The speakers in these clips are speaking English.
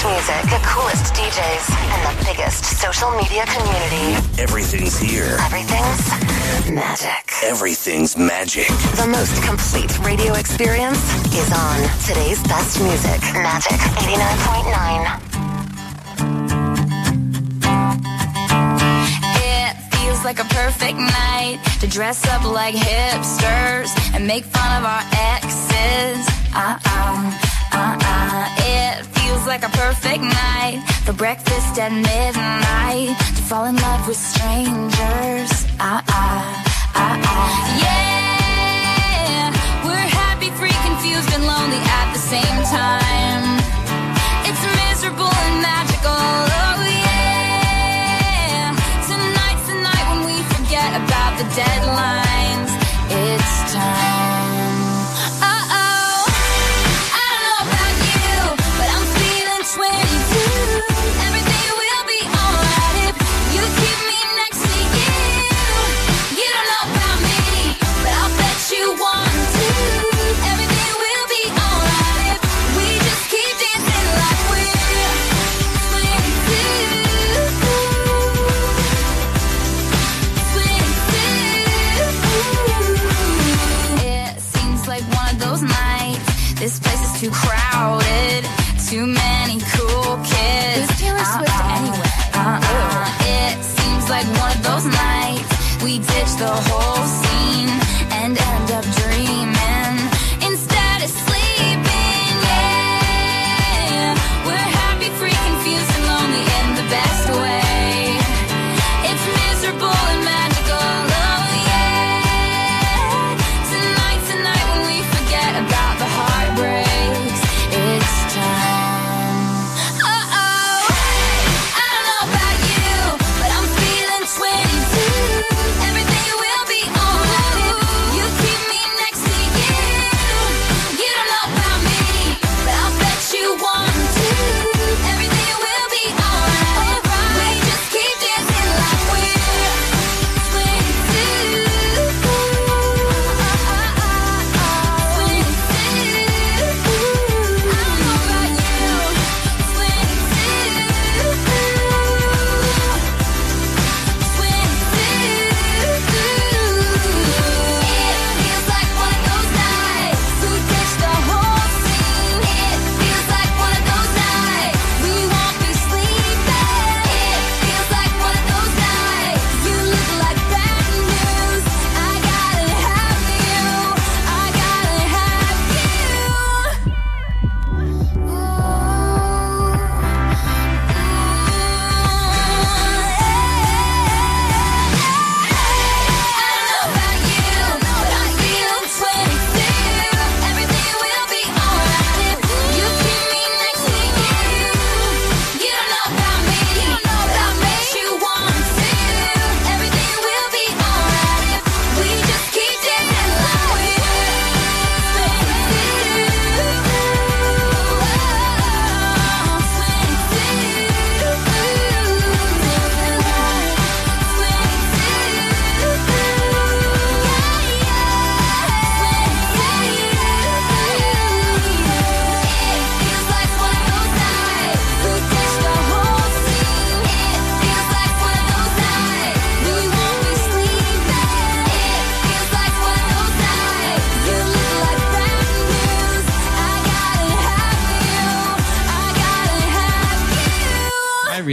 best music, the coolest DJs, and the biggest social media community. Everything's here. Everything's magic. Everything's magic. The most complete radio experience is on today's best music. Magic 89.9. It feels like a perfect night to dress up like hipsters and make fun of our exes. Uh-uh, uh-uh. It feels like a perfect night for breakfast at midnight to fall in love with strangers. Uh-uh, uh-uh. Yeah, we're happy, free, confused, and lonely at the same time. It's miserable and magical. Oh yeah. Tonight's the night when we forget about the deadlines. It's time.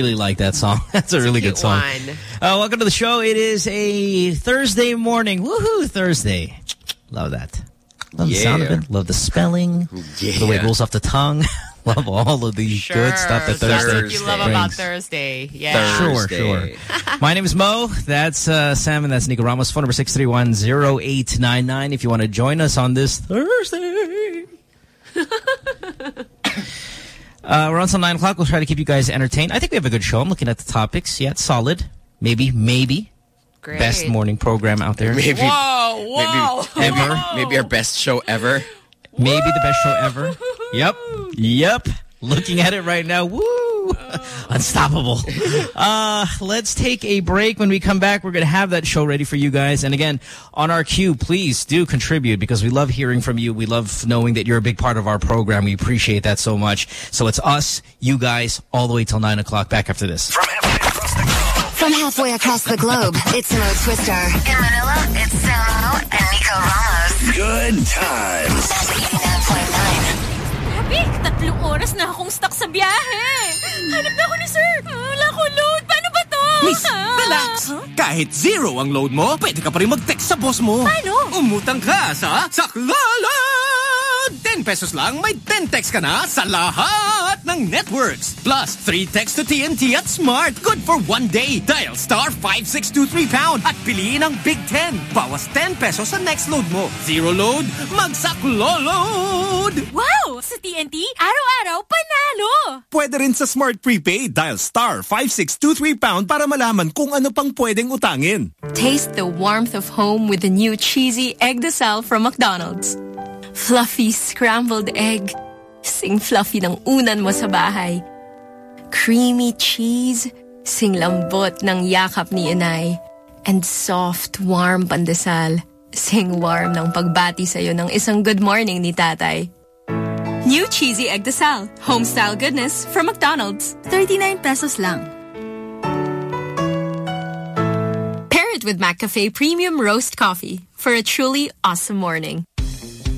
Really like that song. That's a really cute good song. Uh, welcome to the show. It is a Thursday morning. Woohoo, Thursday. Love that. Love the sound of it. Love the spelling. Yeah. The way it rolls off the tongue. Love all of the Sure. good stuff that Thursday That's Thursday what you love about brings. Thursday. Yeah. Sure, sure. My name is Mo. That's uh, Sam, and that's Nico Ramos. Phone number 631-0899 if you want to join us on this Thursday. Uh, we're on till 9 o'clock. We'll try to keep you guys entertained. I think we have a good show. I'm looking at the topics. Yeah, it's solid. Maybe, maybe. Great. Best morning program out there. Maybe, Whoa, whoa. maybe, maybe, maybe our best show ever. Maybe the best show ever. Yep. Yep. Looking at it right now. Woo. Unstoppable. Uh, let's take a break. When we come back, we're going to have that show ready for you guys. And again, on our queue, please do contribute because we love hearing from you. We love knowing that you're a big part of our program. We appreciate that so much. So it's us, you guys, all the way till 9 o'clock. Back after this. From halfway across the globe, it's Mo Twister. In Manila, it's Samo and Nico Ramos. Good times. Magic 89.9. Big, tatlong oras na akong stuck sa biyahe. Hanap na ako ni sir. Wala ko load. Paano ba to? Miss, Ah. relax. Kahit zero ang load mo, pwede ka pa rin mag-text sa boss mo. Paano? Umutang ka sa Saklala! 10 pesos lang, may 10 text ka na sa lahat ng networks. Plus, 3 text to TNT at Smart. Good for one day. Dial star 5623 pound at piliin ang Big 10. Bawas 10 pesos sa next load mo. Zero load, magsaklo-load! Wow! Sa TNT, araw-araw, panalo! Pwede rin sa Smart Prepaid. Dial star 5623 pound para malaman kung ano pang pwedeng utangin. Taste the warmth of home with the new cheesy Eggdesal from McDonald's. Fluffy scrambled egg. Sing fluffy ng unan mo sa bahay. Creamy cheese. Sing lambot ng yakap ni inay. And soft, warm pandesal. Sing warm ng pagbati sa'yo ng isang good morning ni tatay. New cheesy Eggdesal. Home-style goodness from McDonald's. 39 pesos lang. Pair it with McCafe Premium Roast Coffee for a truly awesome morning.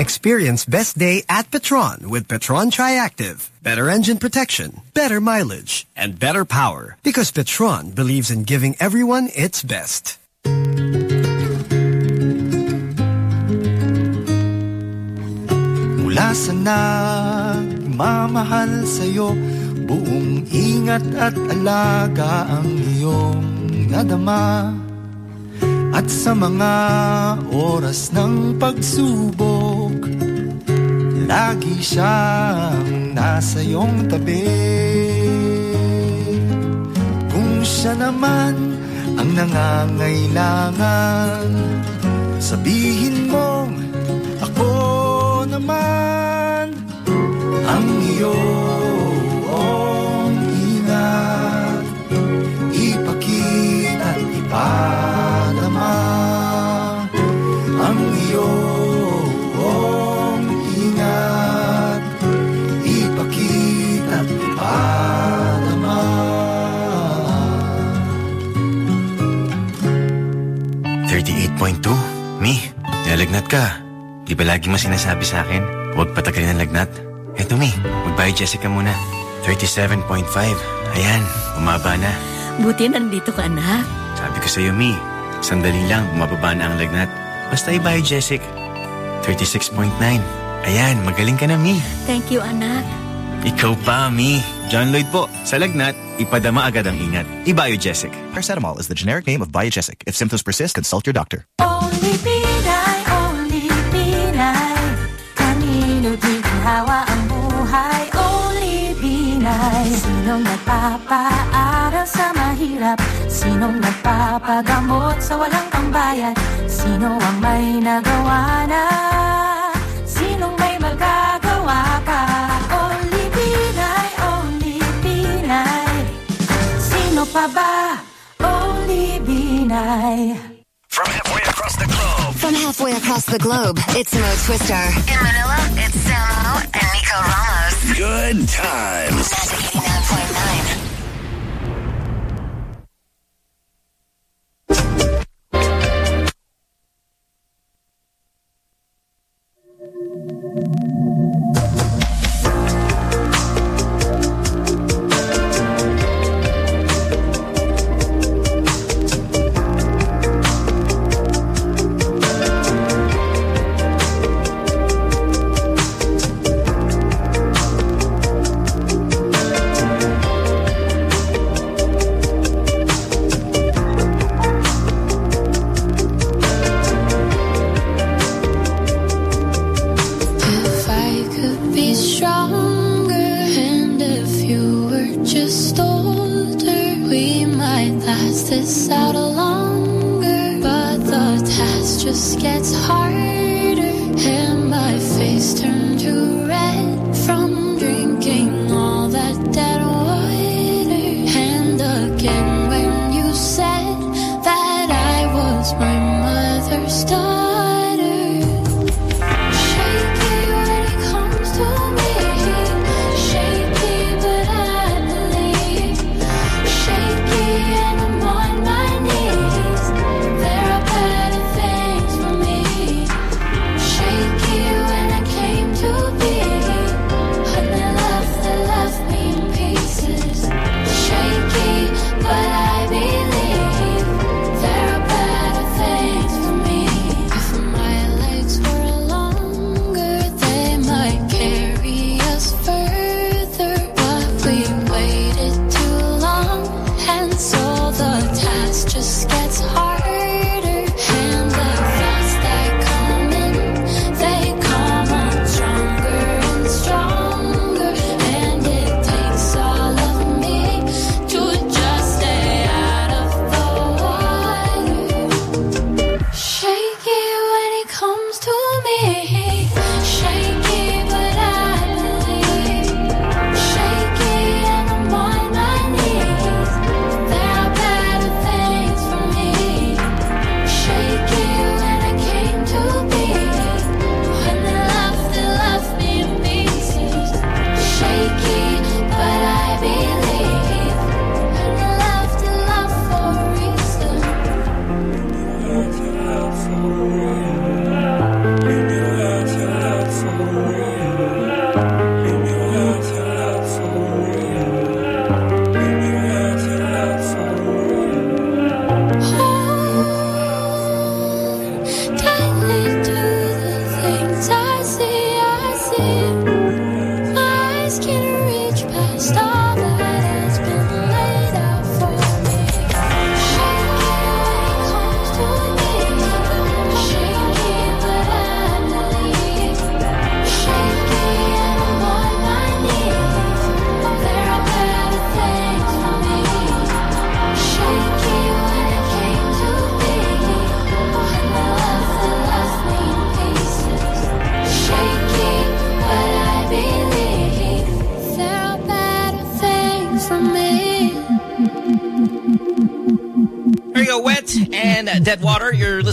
Experience best day at Petron with Petron Triactive. Better engine protection, better mileage, and better power. Because Petron believes in giving everyone its best. Mula sa nagmamahal sa'yo Buong ingat at alaga ang iyong nadama At sa mga oras ng pagsubok Lagi siyang nasa iyong tabi. Kung siya naman ang nangangailangan Sabihin mong ako naman ang iyong ka. Di ba lagi mo sinasabi sa akin, huwag patagalin ang lagnat? Eto Mi, magbayad Jessica muna. 37.5. Ayan, bumaba na. Buti nandito ka, anak. Sabi ko sa'yo, Mi, sandali lang, bumababa na ang lagnat. Basta ibayad Jessic. 36.9. Ayan, magaling ka na, Mi. Thank you, anak. Ikaw pa, Mi. John Lloyd po. Sa lagnat, ipadama agad ang ingat. Ibayo Jessic. Paracetamol is the generic name of Biogesic. If symptoms persist, consult your doctor. Only nagpapaaral sa mahirap? Sinong nagpapagamot sa walang pambayad? Sino ang may nagawa na? Sinong may magagawa pa? Only Pinay, only Pinay Sino pa ba? Only Pinay From halfway across the globe. From halfway across the globe, it's Mo Twister. In Manila, it's Samo and Nico Ramos. Good times. 99.9.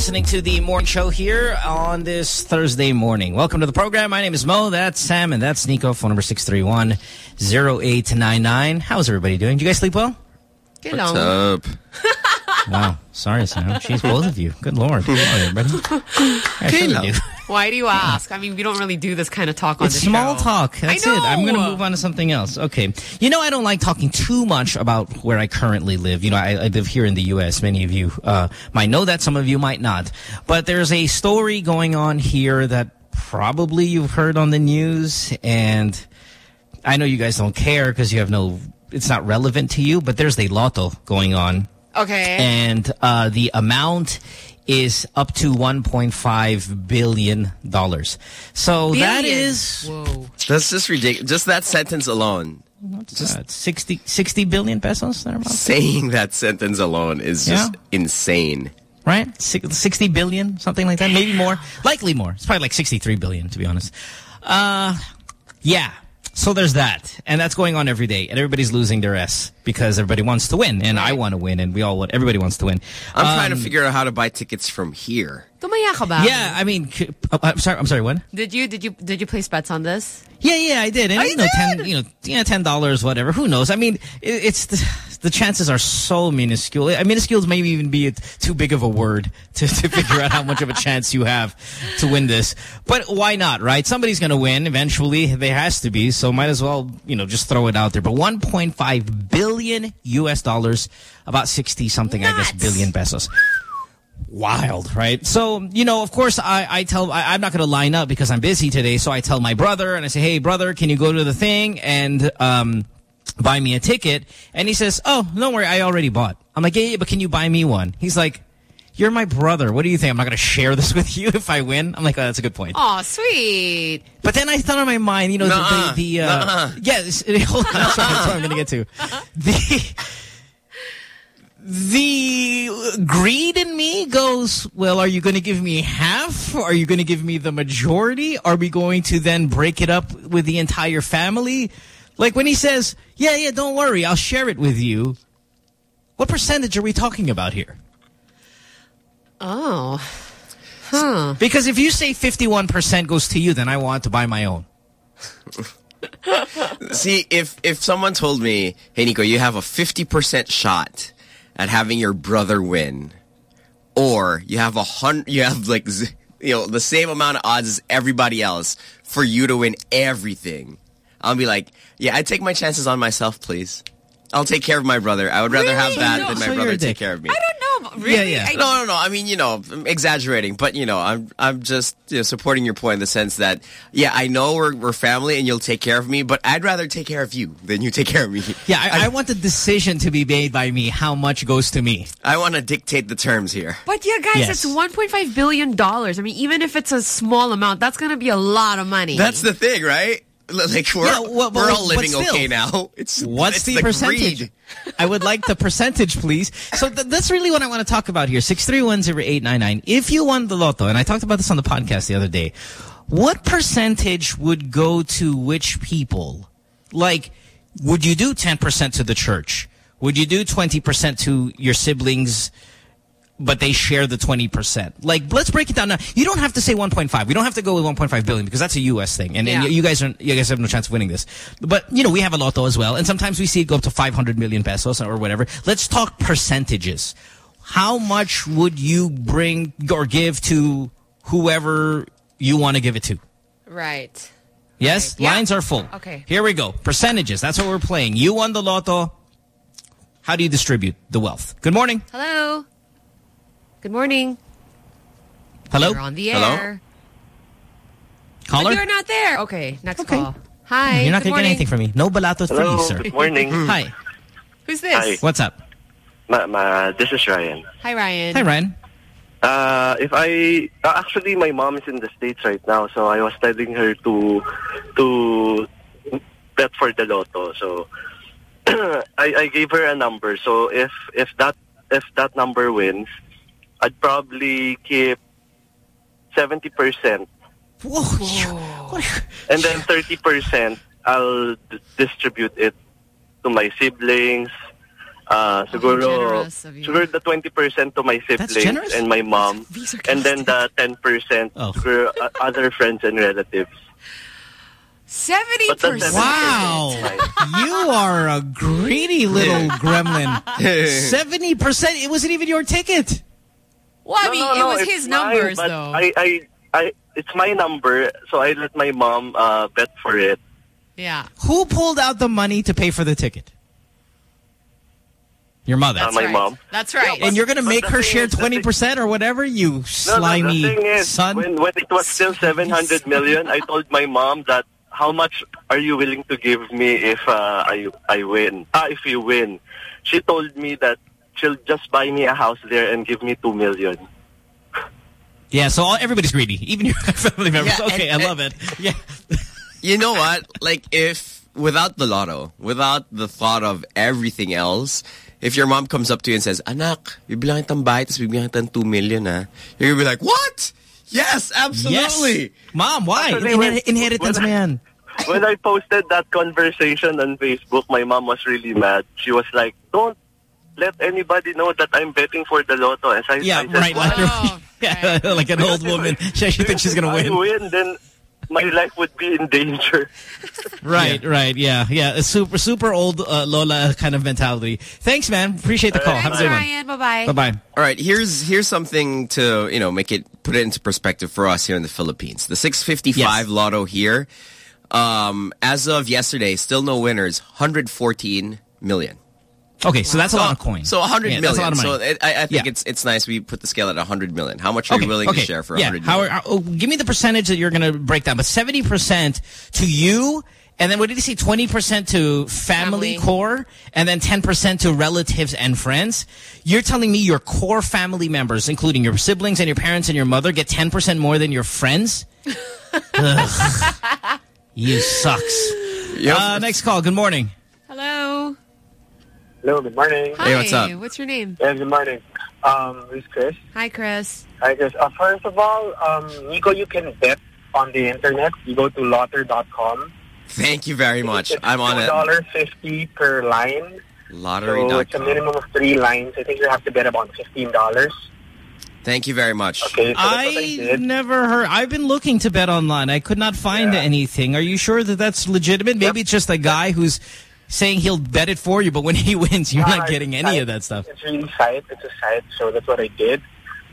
listening to the morning show here on this Thursday morning. Welcome to the program. My name is Mo. That's Sam, and that's Nico. Phone number 631-0899. How's everybody doing? Did you guys sleep well? Good What's long. up? Wow. Sorry, Sam. She's both of you. Good Lord. Good Lord, everybody. I shouldn't do. Why do you ask? I mean, we don't really do this kind of talk on It's small show. talk. That's I it. I'm going to move on to something else. Okay. You know, I don't like talking too much about where I currently live. You know, I, I live here in the U.S. Many of you uh, might know that. Some of you might not. But there's a story going on here that probably you've heard on the news. And I know you guys don't care because you have no, it's not relevant to you. But there's a lotto going on. Okay. And uh, the amount is up to $1.5 billion. So that Billion. is... Whoa. That's just ridiculous. Just that sentence alone. Just 60, 60 billion pesos? Saying that sentence alone is just insane. Right? 60 billion, something like that. Maybe more. Likely more. It's probably like 63 billion, to be honest. Uh, yeah. So there's that. And that's going on every day. And everybody's losing their S because everybody wants to win. And I want to win. And we all want, everybody wants to win. I'm trying to Um, figure out how to buy tickets from here. Tumaya ka ba? Yeah, I mean, uh, I'm sorry, I'm sorry, When Did you did you did you place bets on this? Yeah, yeah, I did. And Oh, you you know, ten, you know, yeah, ten dollars, whatever. Who knows? I mean, it, it's the, the chances are so minuscule. I minuscules maybe even be too big of a word to, to figure out how much of a chance you have to win this. But why not, right? Somebody's going to win eventually. There has to be. So might as well, you know, just throw it out there. But 1.5 billion U.S. dollars, about 60 something, I guess, billion pesos wild, right? So, you know, of course, I, I tell, I, I'm not going to line up because I'm busy today. So I tell my brother and I say, hey, brother, can you go to the thing and um, buy me a ticket? And he says, oh, don't worry, I already bought. I'm like, yeah, yeah, but can you buy me one? He's like, you're my brother. What do you think? I'm not going to share this with you if I win? I'm like, oh, that's a good point. Oh, sweet. But then I thought in my mind, you know, Nuh-uh. the, the, the uh, Nuh-uh. yeah, hold on, that's what, that's what I'm going to get to. The, The greed in me goes, well, are you going to give me half? Are you going to give me the majority? Are we going to then break it up with the entire family? Like when he says, yeah, yeah, don't worry, I'll share it with you. What percentage are we talking about here? Oh. Huh. Because if you say 51% goes to you, then I want to buy my own. See, if if someone told me, "Hey Nico, you have a 50% shot at having your brother win," or you have a hundred, you have like z- you know the same amount of odds as everybody else for you to win everything, I'll be like, "Yeah, I take my chances on myself, please. I'll take care of my brother. I would rather have that No, than my so brother take care of me." I don't know. Really? Yeah, yeah. I- No, no, no. I mean, you know, I'm exaggerating, but you know, I'm I'm just you know, supporting your point in the sense that yeah, I know we're we're family and you'll take care of me, but I'd rather take care of you than you take care of me. Yeah, I, I want the decision to be made by me, how much goes to me. I want to dictate the terms here. But yeah, guys, Yes. it's $1.5 billion. I mean, even if it's a small amount, that's going to be a lot of money. That's the thing, right? Like we're Yeah, well, we're all living still, okay now. It's What's it's the, percentage? greed. I would like the percentage, please. So th that's really what I want to talk about here. 6310899. If you won the lotto, and I talked about this on the podcast the other day, what percentage would go to which people? Like, would you do 10% to the church? Would you do 20% to your siblings but they share the 20%. Like, let's break it down now. You don't have to say 1.5. We don't have to go with 1.5 billion because that's a U.S. thing. And, and you guys are, you guys have no chance of winning this. But, you know, we have a lotto as well. And sometimes we see it go up to 500 million pesos or whatever. Let's talk percentages. How much would you bring or give to whoever you want to give it to? Right. Yes? Yeah. Lines are full. Okay. Here we go. Percentages. That's what we're playing. You won the lotto. How do you distribute the wealth? Good morning. Hello. Good morning. Hello? You're on the Hello? Caller? But you're not there. Okay, next call. Hi. You're not going to get anything from me. No balatos for you, sir. good morning. Hi. Who's this? Hi. What's up? Ma, ma, this is Ryan. Hi, Ryan. Hi, Ryan. Uh, if I uh, actually my mom is in the states right now, so I was telling her to to bet for the lotto. So I, I gave her a number. So if if that if that number wins, I'd probably keep seventy percent, Whoa! and then thirty percent I'll d- distribute it to my siblings. Uh, siguro, generous of you. siguro the 20% to my siblings and my mom. And then the 10% Oh. for uh, other friends and relatives. 70%. Wow. You are a greedy little gremlin. 70%. It wasn't even your ticket. Well, I No, mean, no, it was his mine, numbers, but though. I, I, I, it's my number, so I let my mom uh, bet for it. yeah. Who pulled out the money to pay for the ticket? Your mother. Uh, my right. mom. That's right. and you're going to make her share is, 20% or whatever, you No, no, slimy the thing is, son? when, when it was still 700 million, I told my mom that how much are you willing to give me if uh, I I win? Ah, if you win. She told me that she'll just buy me a house there and give me 2 million. yeah, so all, everybody's greedy. Even your family members. Yeah, okay, and- I love it. Yeah. You know what? Like if without the lotto, without the thought of everything else, if your mom comes up to you and says, "Anak, bibilang kitang bahay, tapos bibilang kitang 2 million, ah," you're gonna be like, "What? Yes, absolutely." Yes. Mom, why? Actually, Inher- when- inheritance when- mo yan. When I posted that conversation on Facebook, my mom was really mad. She was like, "Don't let anybody know that I'm betting for the lotto." As I, Yeah, I said, right. "Why? Like, yeah, like an old woman. She, she thinks she's going If to I win. win, then my life would be in danger. Right, right, yeah, yeah. A super, super old uh, Lola kind of mentality. Thanks, man. Appreciate the call. Have a Thanks, good one. Bye-bye. Bye-bye. All right, here's here's something to you know make it put it into perspective for us here in the Philippines. The 655 Yes. lotto here, um, as of yesterday, still no winners. 114 million. Okay, so that's a lot of coins. So 100 yeah, million. That's a lot of money. So it, I, I think Yeah. it's it's nice we put the scale at 100 million. How much are you willing to share for yeah. 100 How, million? how- oh, give me the percentage that you're going to break down. But 70% to you, and then what did he say? 20% to family, Family. core, and then 10% to relatives and friends. You're telling me your core family members, including your siblings and your parents and your mother, get 10% more than your friends? Ugh. you sucks. Yep. Uh, next call. Good morning. Hello. Hello, good morning. Hi, what's up? What's your name? Yeah, good morning. Um, this is Chris. Hi, Chris. Hi, Chris. Uh, first of all, um, Nico, you can bet on the internet. You go to lotter.com. Thank you very much. I'm on it. $2.50 per line. Lottery. So it's a minimum of three lines. I think you have to bet about $15. Thank you very much. Okay, so I I never heard. I've been looking to bet online. I could not find anything. Are you sure that that's legitimate? Maybe it's just a guy who's saying he'll bet it for you, but when he wins, you're Uh, not getting any site. of that stuff. It's really site. It's a site. So that's what I did.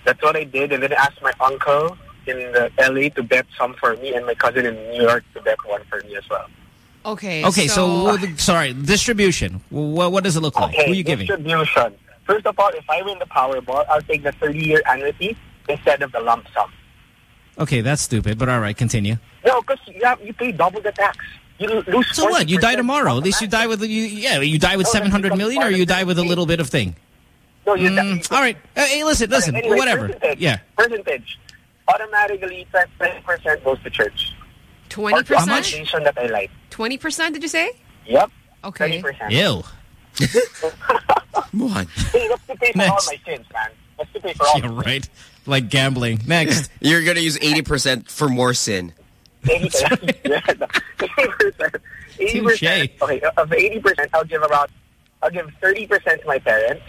That's what I did. And then I asked my uncle in the LA to bet some for me and my cousin in New York to bet one for me as well. Okay. Okay, so, what the- sorry, distribution. What, what does it look like? Okay, Who are you giving? distribution. First of all, if I win the Powerball, I'll take the 30-year annuity instead of the lump sum. Okay, that's stupid, but all right, continue. No, because you, have, you pay double the tax. You lo- lose So what? You die tomorrow. At least you die with you. Yeah, you die with No, that seven hundred becomes million, or you die with a little bit of thing. No, you Mm, all right. Uh, hey, listen, listen. Anyway, whatever. Percentage, Yeah. Percentage. Automatically, 20% goes to church. 20%? Or to a foundation that I like. 20% did you say? Yep. Okay. 20%. Ew. Come on. Hey, that's to pay for all my sins, man. That's to pay for all Yeah, right. Like gambling. Next. You're going to use 80% for more sin. 80%. yeah, 80%. 80%. Okay, of the 80%, I'll give about, I'll give 30% to my parents.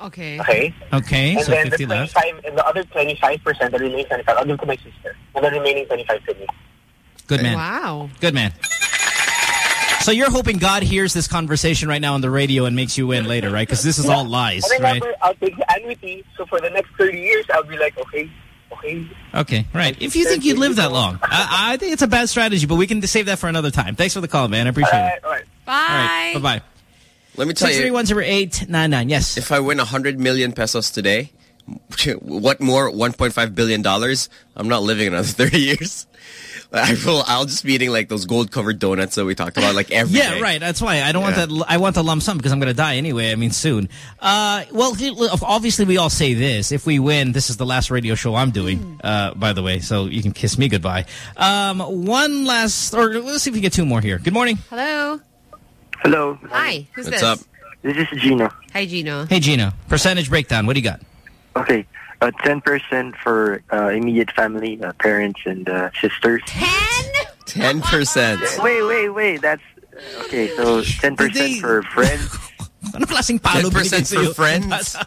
Okay. Okay. Okay, and so then 50 the left. 25, and the other 25%, the remaining 25, I'll give to my sister. And the remaining 25 to me. Good man. Wow. Good man. So you're hoping God hears this conversation right now on the radio and makes you win later, right? Because this is all lies, And right? I'll take the annuity, so for the next 30 years, I'll be like, okay, okay. Okay, right. If you think you'd live that long, I, I think it's a bad strategy, but we can save that for another time. Thanks for the call, man. I appreciate it. All right. Bye. All right. Bye-bye. Let me tell Six you. three one zero eight nine nine. Yes. If I win 100 million pesos today, what more? 1.5 billion dollars? I'm not living another 30 years. I will. I'll just be eating like those gold-covered donuts that we talked about, like every yeah, day. right. That's why I don't Yeah. want that. I want the lump sum because I'm going to die anyway. I mean, soon. Uh, well, obviously, we all say this: if we win, this is the last radio show I'm doing. Uh, by the way, so you can kiss me goodbye. Um, one last, or let's see if we get two more here. Good morning. Hello. Hello. Hi. Who's What's this? up? This is Gino. Hi, Gino. Hey, Gino. Percentage breakdown. What do you got? Okay. Uh, 10% for uh, immediate family, uh, parents and uh, sisters. 10 10%. Wait, wait, wait. That's okay. So 10% for friends. Ano klaseng palo 10% for friends?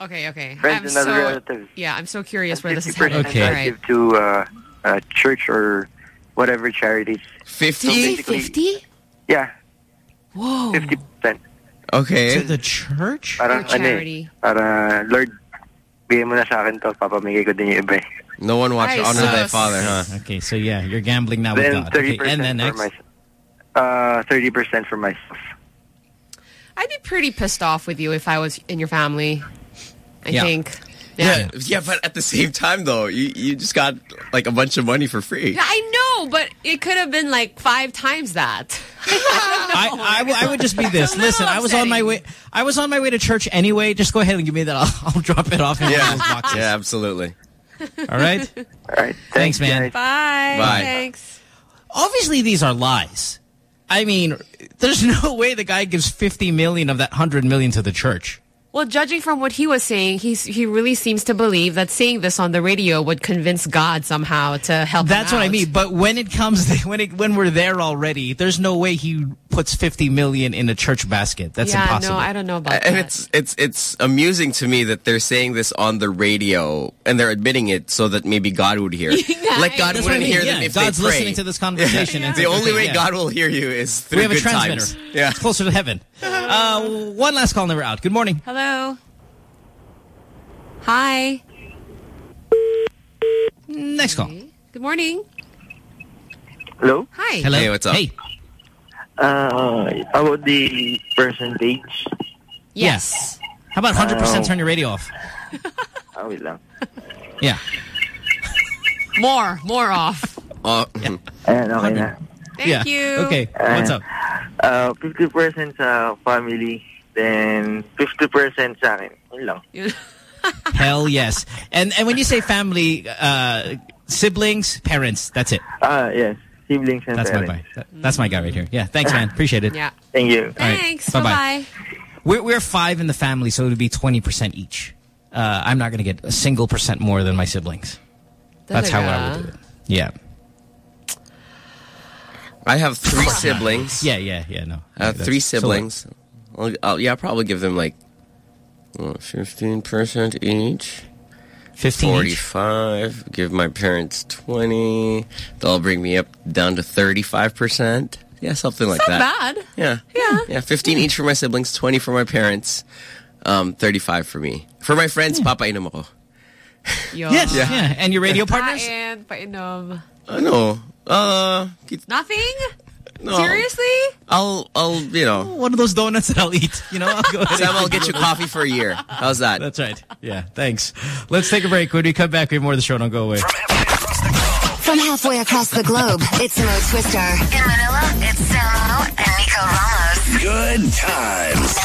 Okay, okay. Friends I'm and other so, relatives. Yeah, I'm so curious where this is 50% headed. okay. All right. give to uh, uh, church or whatever charities. 50? So 50? Yeah. Whoa. 50%. Okay. To the church? Parang Or ano eh, charity. para Lord, bigay mo na sa akin to, papamigay ko din yung iba eh. No one watch Ay, Honor Thy. Father, huh? Okay, so yeah, you're gambling now with God. Okay, and then next. myself. Uh, 30% for myself. I'd be pretty pissed off with you if I was in your family. I Yeah. think. Yeah. yeah, but at the same time, though, you you just got like a bunch of money for free. Yeah, I know, but it could have been like five times that. I would just be this. Listen, I was on my way. I was on my way to church anyway. Just go ahead and give me that. I'll, I'll drop it off in Yeah, those boxes. yeah, absolutely. All right. All right. Thanks, man. Bye. Bye. Thanks. Obviously, these are lies. I mean, there's no way the guy gives 50 million of that 100 million to the church. Well, judging from what he was saying, he's, he really seems to believe that saying this on the radio would convince God somehow to help That's what I mean. But when it comes, when it when we're there already, there's no way he puts 50 million in a church basket. That's yeah, impossible. no, I don't know about And that. it's it's it's amusing to me that they're saying this on the radio and they're admitting it so that maybe God would hear. yeah, like God That's what I wouldn't mean, hear yeah, them if God's they pray. listening to this conversation and the only way yeah. God will hear you is through we have a transmitter. times. Yeah. It's closer to heaven. Uh, one last call, never out. Good morning. Hello. Hi. Next call. Good morning. Hello? Hi. Hello. Hey, what's up? Hey. Uh, about the percentage. Yes. How about 100% Uh, turn your radio off? Ah, wait lang. Yeah. More, more off. Uh, Ayan, okay na. Thank yeah. you. Okay. What's up? Uh, 50% sa family, then 50% sa akin. Yun lang. Hell yes. And and when you say family, uh, siblings, parents, that's it. Ah, yes. Siblings and That's my parents. guy. That's my guy right here. Yeah. Thanks, man. Appreciate it. Yeah. Thank you. All right. Thanks. Bye-bye. Bye-bye. We're, we're five in the family, so it would be 20% each. Uh, I'm not going to get a single percent more than my siblings. That's how I would do it. Yeah. I have three siblings. Yeah, yeah, yeah, no. I have That's- three so siblings. I'll, I'll, yeah, I'll probably give them like uh, 15% each. 15 each? 45. Give my parents 20. They'll bring me up down to 35%. Yeah, something like Not that. bad. Yeah. Yeah. Yeah, 15 each for my siblings, 20 for my parents, um, 35 for me. For my friends, papainom ako. Yes, Yeah. yeah. And your radio partners? Kain, painom. Ano? Uh, Nothing? No. Seriously? I'll, I'll, you know. Oh, one of those donuts that I'll eat. You know, I'll go ahead Sam, I'll get you coffee for a year. How's that? That's right. Yeah, thanks. Let's take a break. When we come back, we have more of the show. Don't go away. From halfway across the globe, it's Mo Twister. In Manila, it's Samo and Nico Ramos. Good times.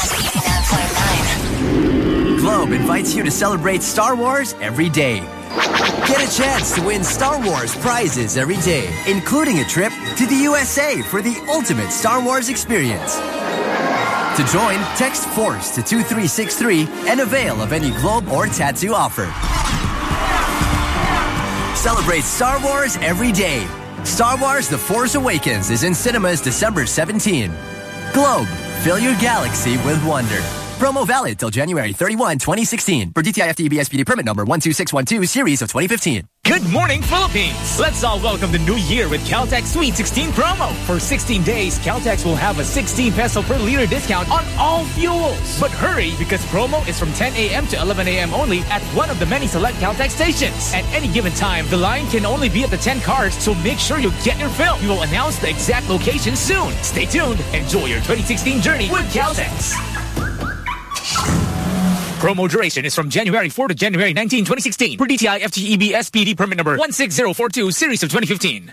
Globe invites you to celebrate Star Wars every day. Get a chance to win Star Wars prizes every day, including a trip to the USA for the ultimate Star Wars experience. To join, text FORCE to 2363 and avail of any Globe or Tattoo offer. Celebrate Star Wars every day. Star Wars The Force Awakens is in cinemas December 17. Globe, fill your galaxy with wonder. Promo valid till January 31, 2016. For DTI FTEB SPD permit number 12612 series of 2015. Good morning, Philippines! Let's all welcome the new year with Caltex Sweet 16 promo. For 16 days, Caltex will have a 16 peso per liter discount on all fuels. But hurry, because promo is from 10 a.m. to 11 a.m. only at one of the many select Caltex stations. At any given time, the line can only be at the 10 cars, so make sure you get your fill. We will announce the exact location soon. Stay tuned. Enjoy your 2016 journey with Caltex. Promo duration is from January 4 to January 19, 2016. For DTI FTEB SPD permit number 16042 series of 2015.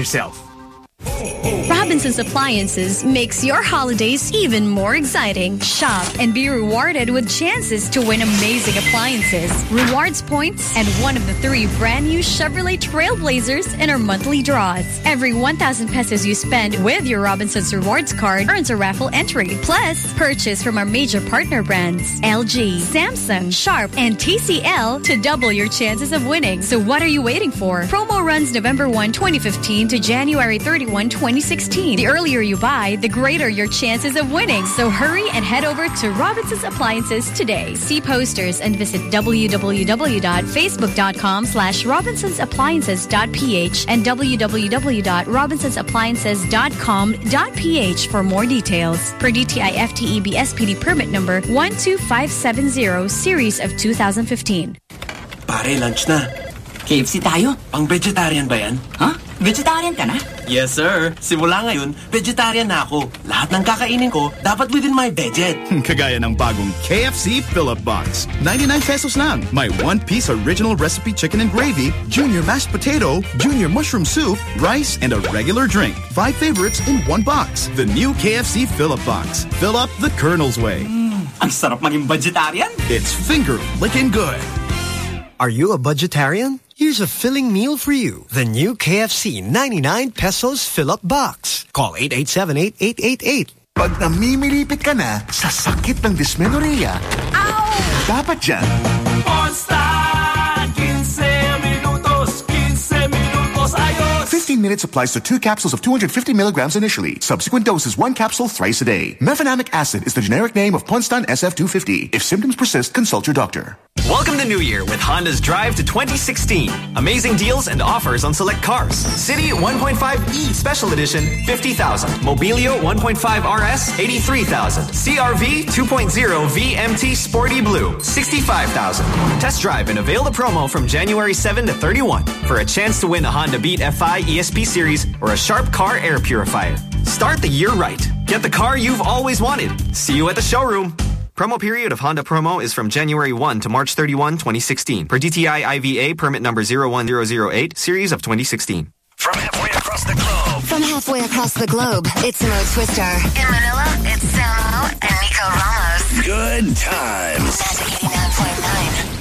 yourself. Robinson's Appliances makes your holidays even more exciting. Shop and be rewarded with chances to win amazing appliances, rewards points, and one of the three brand new Chevrolet Trailblazers in our monthly draws. Every 1,000 pesos you spend with your Robinson's Rewards card earns a raffle entry. Plus, purchase from our major partner brands LG, Samsung, Sharp, and TCL to double your chances of winning. So what are you waiting for? Promo runs November 1, 2015 to January 31, 2016. The earlier you buy, the greater your chances of winning. So hurry and head over to Robinson's Appliances today. See posters and visit www.facebook.com slash robinsonsappliances.ph and www.robinsonsappliances.com.ph for more details. Per DTI FTEB SPD permit number 12570 series of 2015. Pare, lunch na. KFC tayo? Pang vegetarian ba yan? Ha? Vegetarian ka na? Yes, sir. Simula ngayon, vegetarian na ako. Lahat ng kakainin ko, dapat within my budget. Kagaya ng bagong KFC Fill-Up Box. 99 pesos lang. May one-piece original recipe chicken and gravy, junior mashed potato, junior mushroom soup, rice, and a regular drink. Five favorites in one box. The new KFC Fill-Up Box. Fill up the Colonel's way. Ang sarap maging vegetarian. It's finger licking good. Are you a budgetarian? Here's a filling meal for you. The new KFC 99 pesos fill-up box. Call 887-8888. Pag namimilipit ka na sa sakit ng dysmenorrhea, dapat dyan. Ponstan! 15 minutes applies to two capsules of 250 milligrams initially. Subsequent doses, one capsule thrice a day. Mefenamic acid is the generic name of Ponstan SF250. If symptoms persist, consult your doctor. Welcome to New Year with Honda's Drive to 2016. Amazing deals and offers on select cars. City 1.5e Special Edition, 50,000. Mobilio 1.5 RS, 83,000. CRV 2.0 VMT Sporty Blue, 65,000. Test drive and avail the promo from January 7 to 31 for a chance to win a Honda Beat FI ESP Series or a Sharp Car Air Purifier. Start the year right. Get the car you've always wanted. See you at the showroom. Promo period of Honda promo is from January 1 to March 31, 2016. Per DTI IVA permit number 01008, series of 2016. From halfway across the globe. From halfway across the globe, it's Mo Twister. In Manila, it's Samo and Nico Ramos. Good times. 99.9.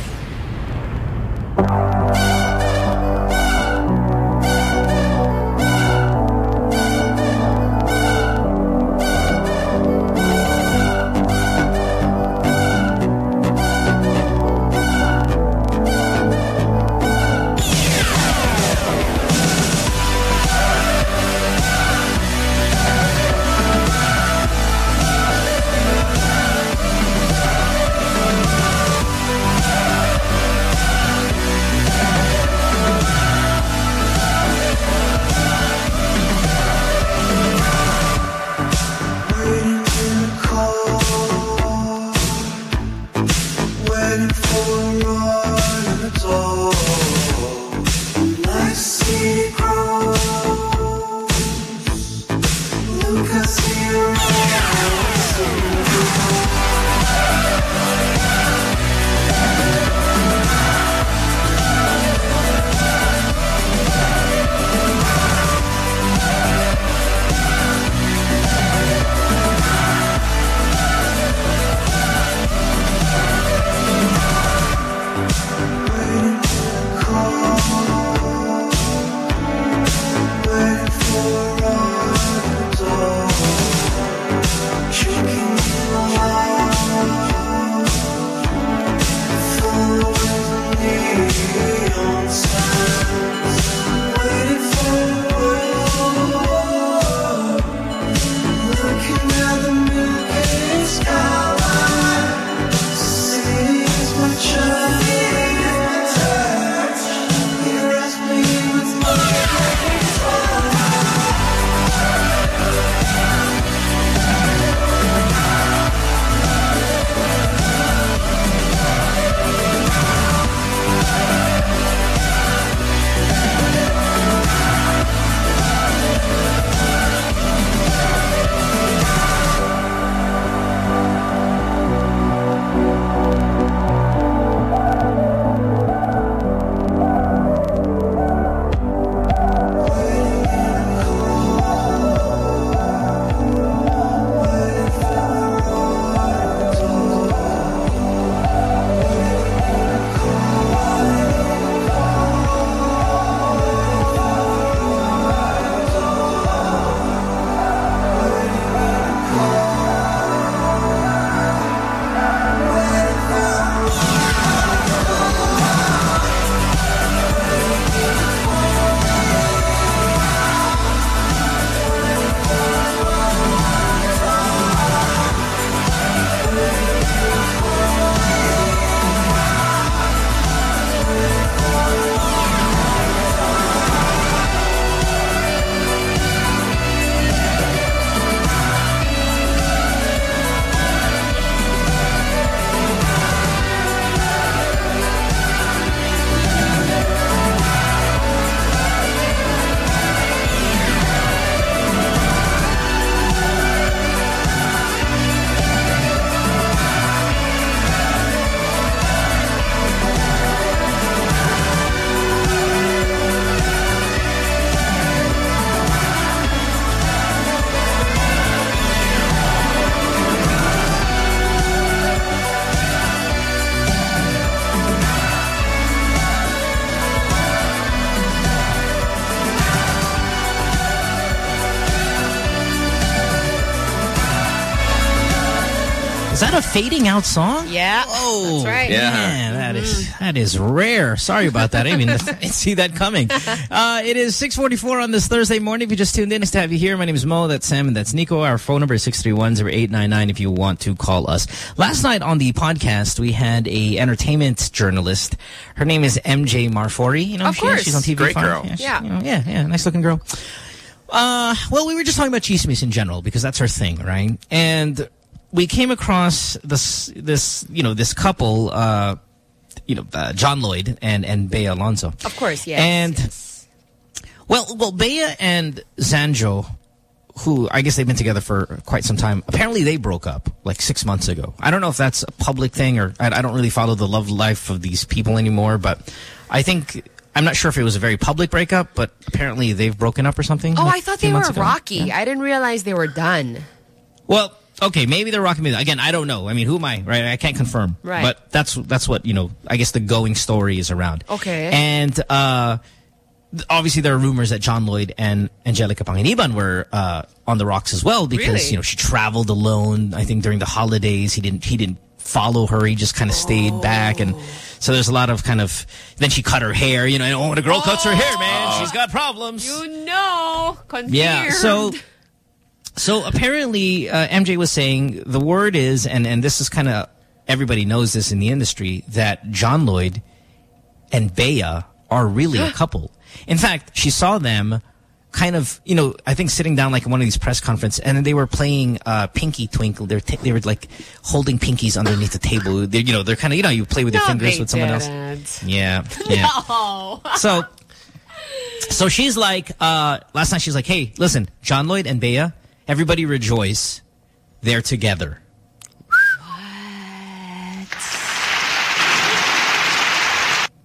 fading out song? Yeah. Oh, That's right. Man, that is that is rare. Sorry about that. I mean, I didn't see that coming. Uh, it is 6:44 on this Thursday morning. If you just tuned in, nice to have you here. My name is Mo. That's Sam, and that's Nico. Our phone number is 631-0899 if you want to call us. Last night on the podcast, we had a entertainment journalist. Her name is MJ Marfori. You know, Of she, course. she's on TV. Great Five. girl. Yeah, she- Yeah. you know, yeah, yeah, nice looking girl. Uh, well, we were just talking about chismis in general because that's her thing, right? And we came across this, this, you know, this couple, uh, you know, uh, John Lloyd and, and Bea Alonzo. Of course, yes. And, well, well, Bea and Zanjoe who I guess they've been together for quite some time. Apparently, they broke up like six months ago. I don't know if that's a public thing or I, I don't really follow the love life of these people anymore. But I think I'm not sure if it was a very public breakup, but apparently they've broken up or something. Oh, like, I thought they were ago. rocky. I didn't realize they were done. Well, okay, maybe they're rocking me. Again, I don't know. I mean, who am I, right? I can't confirm. Right. But that's that's what, you know, I guess the going story is around. Okay. And uh, obviously there are rumors that John Lloyd and Angelica Panganiban were uh, on the rocks as well because, Really? you know, she traveled alone. I think during the holidays, he didn't he didn't follow her. He just kind of stayed back. And so there's a lot of kind of, then she cut her hair, you know, and, oh, when a girl cuts her hair, man, she's got problems. You know. Confirmed. Yeah. So, so apparently, uh, MJ was saying the word is, and and this is kind of everybody knows this in the industry that John Lloyd and Bea are really a couple. In fact, she saw them kind of, you know, I think sitting down like in one of these press conferences, and then they were playing uh, Pinky Twinkle. They're t they were like holding pinkies underneath the table. They're, you know, they're kind of, you know, you play with your No, fingers with someone else. didn't. Yeah. Yeah. No. So, so she's like, uh, last night she's like, hey, listen, John Lloyd and Bea, everybody rejoice. They're together.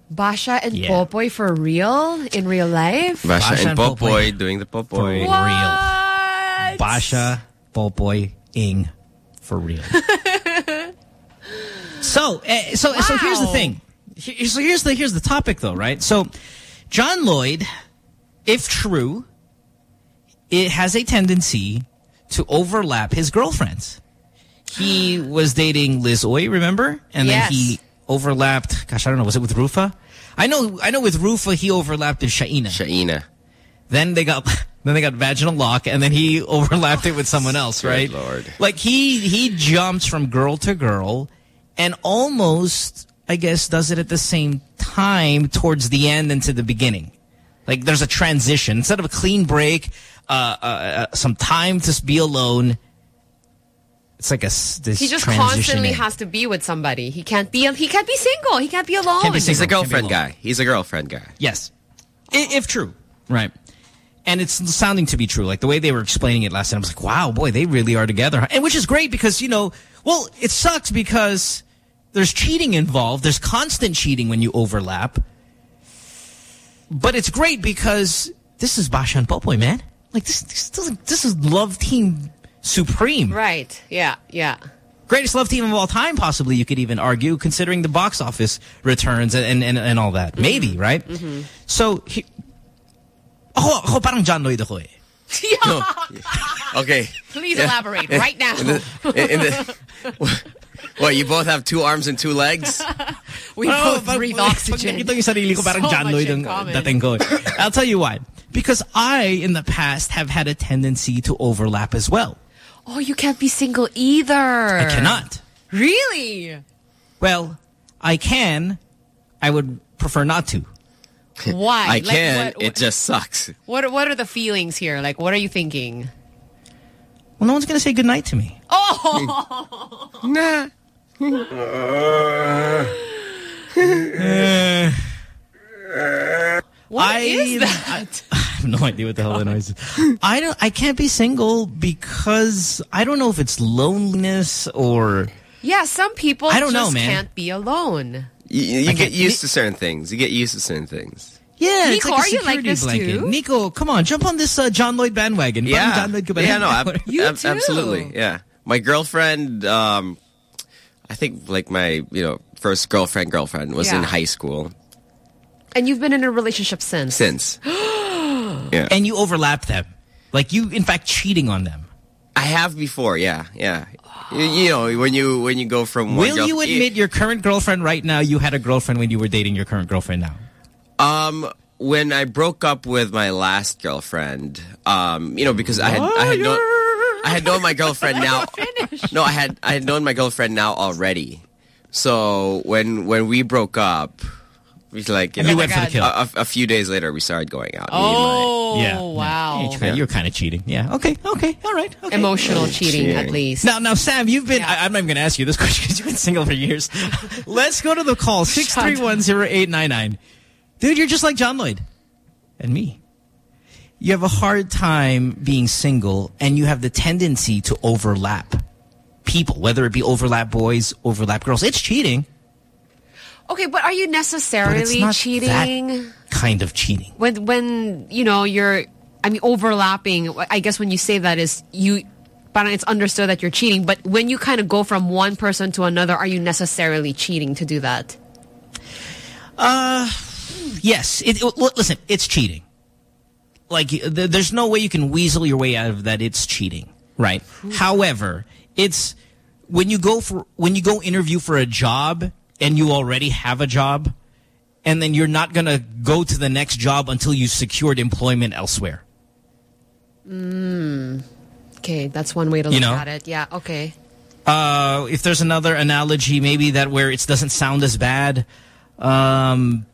Basha and Yeah. Popoy for real? In real life? Basha, Basha and and Popoy Popoy. doing the Popoy. For Popoy. real. Basha, Popoy, Ing, for real. so, uh, so, so here's the thing. Here- So here's the here's the topic though, right? So, John Lloyd, if true, it has a tendency to overlap his girlfriends. He was dating Liz Uy, remember? And Yes. then he overlapped. Gosh, I don't know. Was it with Rufa? I know. I know. With Rufa, he overlapped with Shaina. Shaina. Then they got then they got vaginal lock, and then he overlapped it with someone else, right? Lord. Like he he jumps from girl to girl, and almost I guess does it at the same time towards the end into the beginning. Like there's a transition instead of a clean break, uh, uh, uh, some time to be alone. It's like a this He just constantly has to be with somebody. He can't be he can't be single. He can't be alone. Can't be He's a girlfriend guy. He's a girlfriend guy. Yes. I- If true. Right. And it's sounding to be true. Like the way they were explaining it last night, I was like, wow, boy, they really are together. And which is great because, you know, well, it sucks because there's cheating involved. There's constant cheating when you overlap. But it's great because this is Bashan Popoy, man. Like this, this, doesn't, this is love team supreme. Right. Yeah. Yeah. Greatest love team of all time, possibly, you could even argue, considering the box office returns and, and, and all that. Maybe, right? So, he, ako, ako parang John Lloyd ako eh. No. Okay. Please Yeah. elaborate right now. In the, in the, what, you both have two arms and two legs? we Oh, both breathe pag oxygen. nakita yung sarili ko, parang So John Lloyd ang dating ko. I'll tell you why. Because I, in the past, have had a tendency to overlap as well. Oh, you can't be single either. I cannot. Really? Well, I can. I would prefer not to. Why? I Like, can. what- it just sucks. What are, what are the feelings here? Like, what are you thinking? Well, no one's going to say goodnight to me. Oh, Nah. what I- is that? I have no idea what the hell that noise is. I don't. I can't be single because I don't know if it's loneliness or yeah, some people I don't just know, man. can't be alone. You, you get get- used to certain things. You get used to certain things. yeah. it's Nico, like a are you like security this blanket. too? Nico, come on, jump on this uh, John Lloyd bandwagon. Yeah. John Lloyd ka ba yeah, no, ab- You ab- too. absolutely. Yeah. My girlfriend, um, I think like my, you know, first girlfriend, girlfriend was in high school And you've been in a relationship since. since. yeah. and you overlap them. Like you, in fact, cheating on them. I have before. Yeah. Yeah. You, you know, when you, when you go from one Will you admit your current girlfriend right now? You had a girlfriend when you were dating your current girlfriend now. Um, when I broke up with my last girlfriend, um, you know, because I had I had known I had known my girlfriend now. No, I had I had known my girlfriend now already. So when when we broke up, we like you, You know, went for the kill. A, a- a few days later, we started going out. me and my- Oh, yeah. wow. Yeah, you're kind of cheating. Yeah. Okay. Okay. All right. Okay. Emotional cheating, at least. Now, now, Sam, you've been, I, I'm not even going to ask you this question because you've been single for years. Let's go to the call, 6310899. Dude, you're just like John Lloyd. And me. You have a hard time being single and you have the tendency to overlap people, whether it be overlap boys, overlap girls. It's cheating. Okay, but are you necessarily cheating Kind of cheating. when when you know you're? I mean, overlapping. I guess when you say that is you. But it's understood that you're cheating. But when you kind of go from one person to another, are you necessarily cheating to do that? Uh, yes. It, it- listen, it's cheating. Like, th there's no way you can weasel your way out of that. It's cheating, right? However, it's when you go for when you go interview for a job and you already have a job, and then you're not gonna go to the next job until you secured employment elsewhere. Mm. Okay, that's one way to You look know? at it. Yeah. Okay. Uh, if there's another analogy, maybe that where it doesn't sound as bad. Um,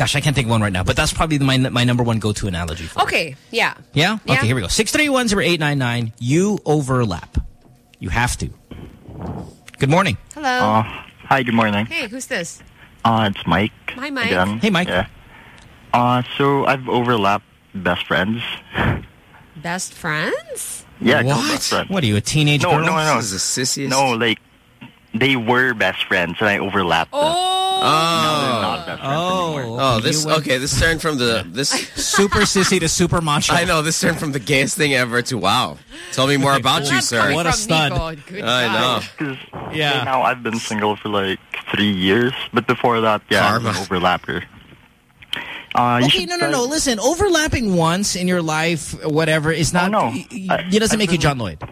gosh, I can't think of one right now, but that's probably my my number one go-to analogy. For Okay. Yeah. Yeah? Yeah. Okay, here we go. 631-0899. You overlap. You have to. Good morning. Hello. Uh, hi, good morning. hey, who's this? Uh, it's Mike. Hi, Mike. Again. Hey, Mike. Yeah. Uh, so I've overlapped best friends. Best friends? Yeah, What? girl best friends. What are you, a teenage no, girl? No, no, This is the sissiest. No, like, they were best friends and I overlapped them. Oh. no, they're not best friends anymore. Oh, this okay. This turned from the this Super sissy to super macho. I know this turned from the gayest thing ever to wow. Tell me more about you, sir. What a stud. I know. Yeah. right now I've been single for like three years, but before that, yeah, I'm an Karma. overlapper. Uh, Okay, no, no, no. Listen, overlapping once in your life, whatever, is not. no. y- y- I- it doesn't I've make you John Lloyd.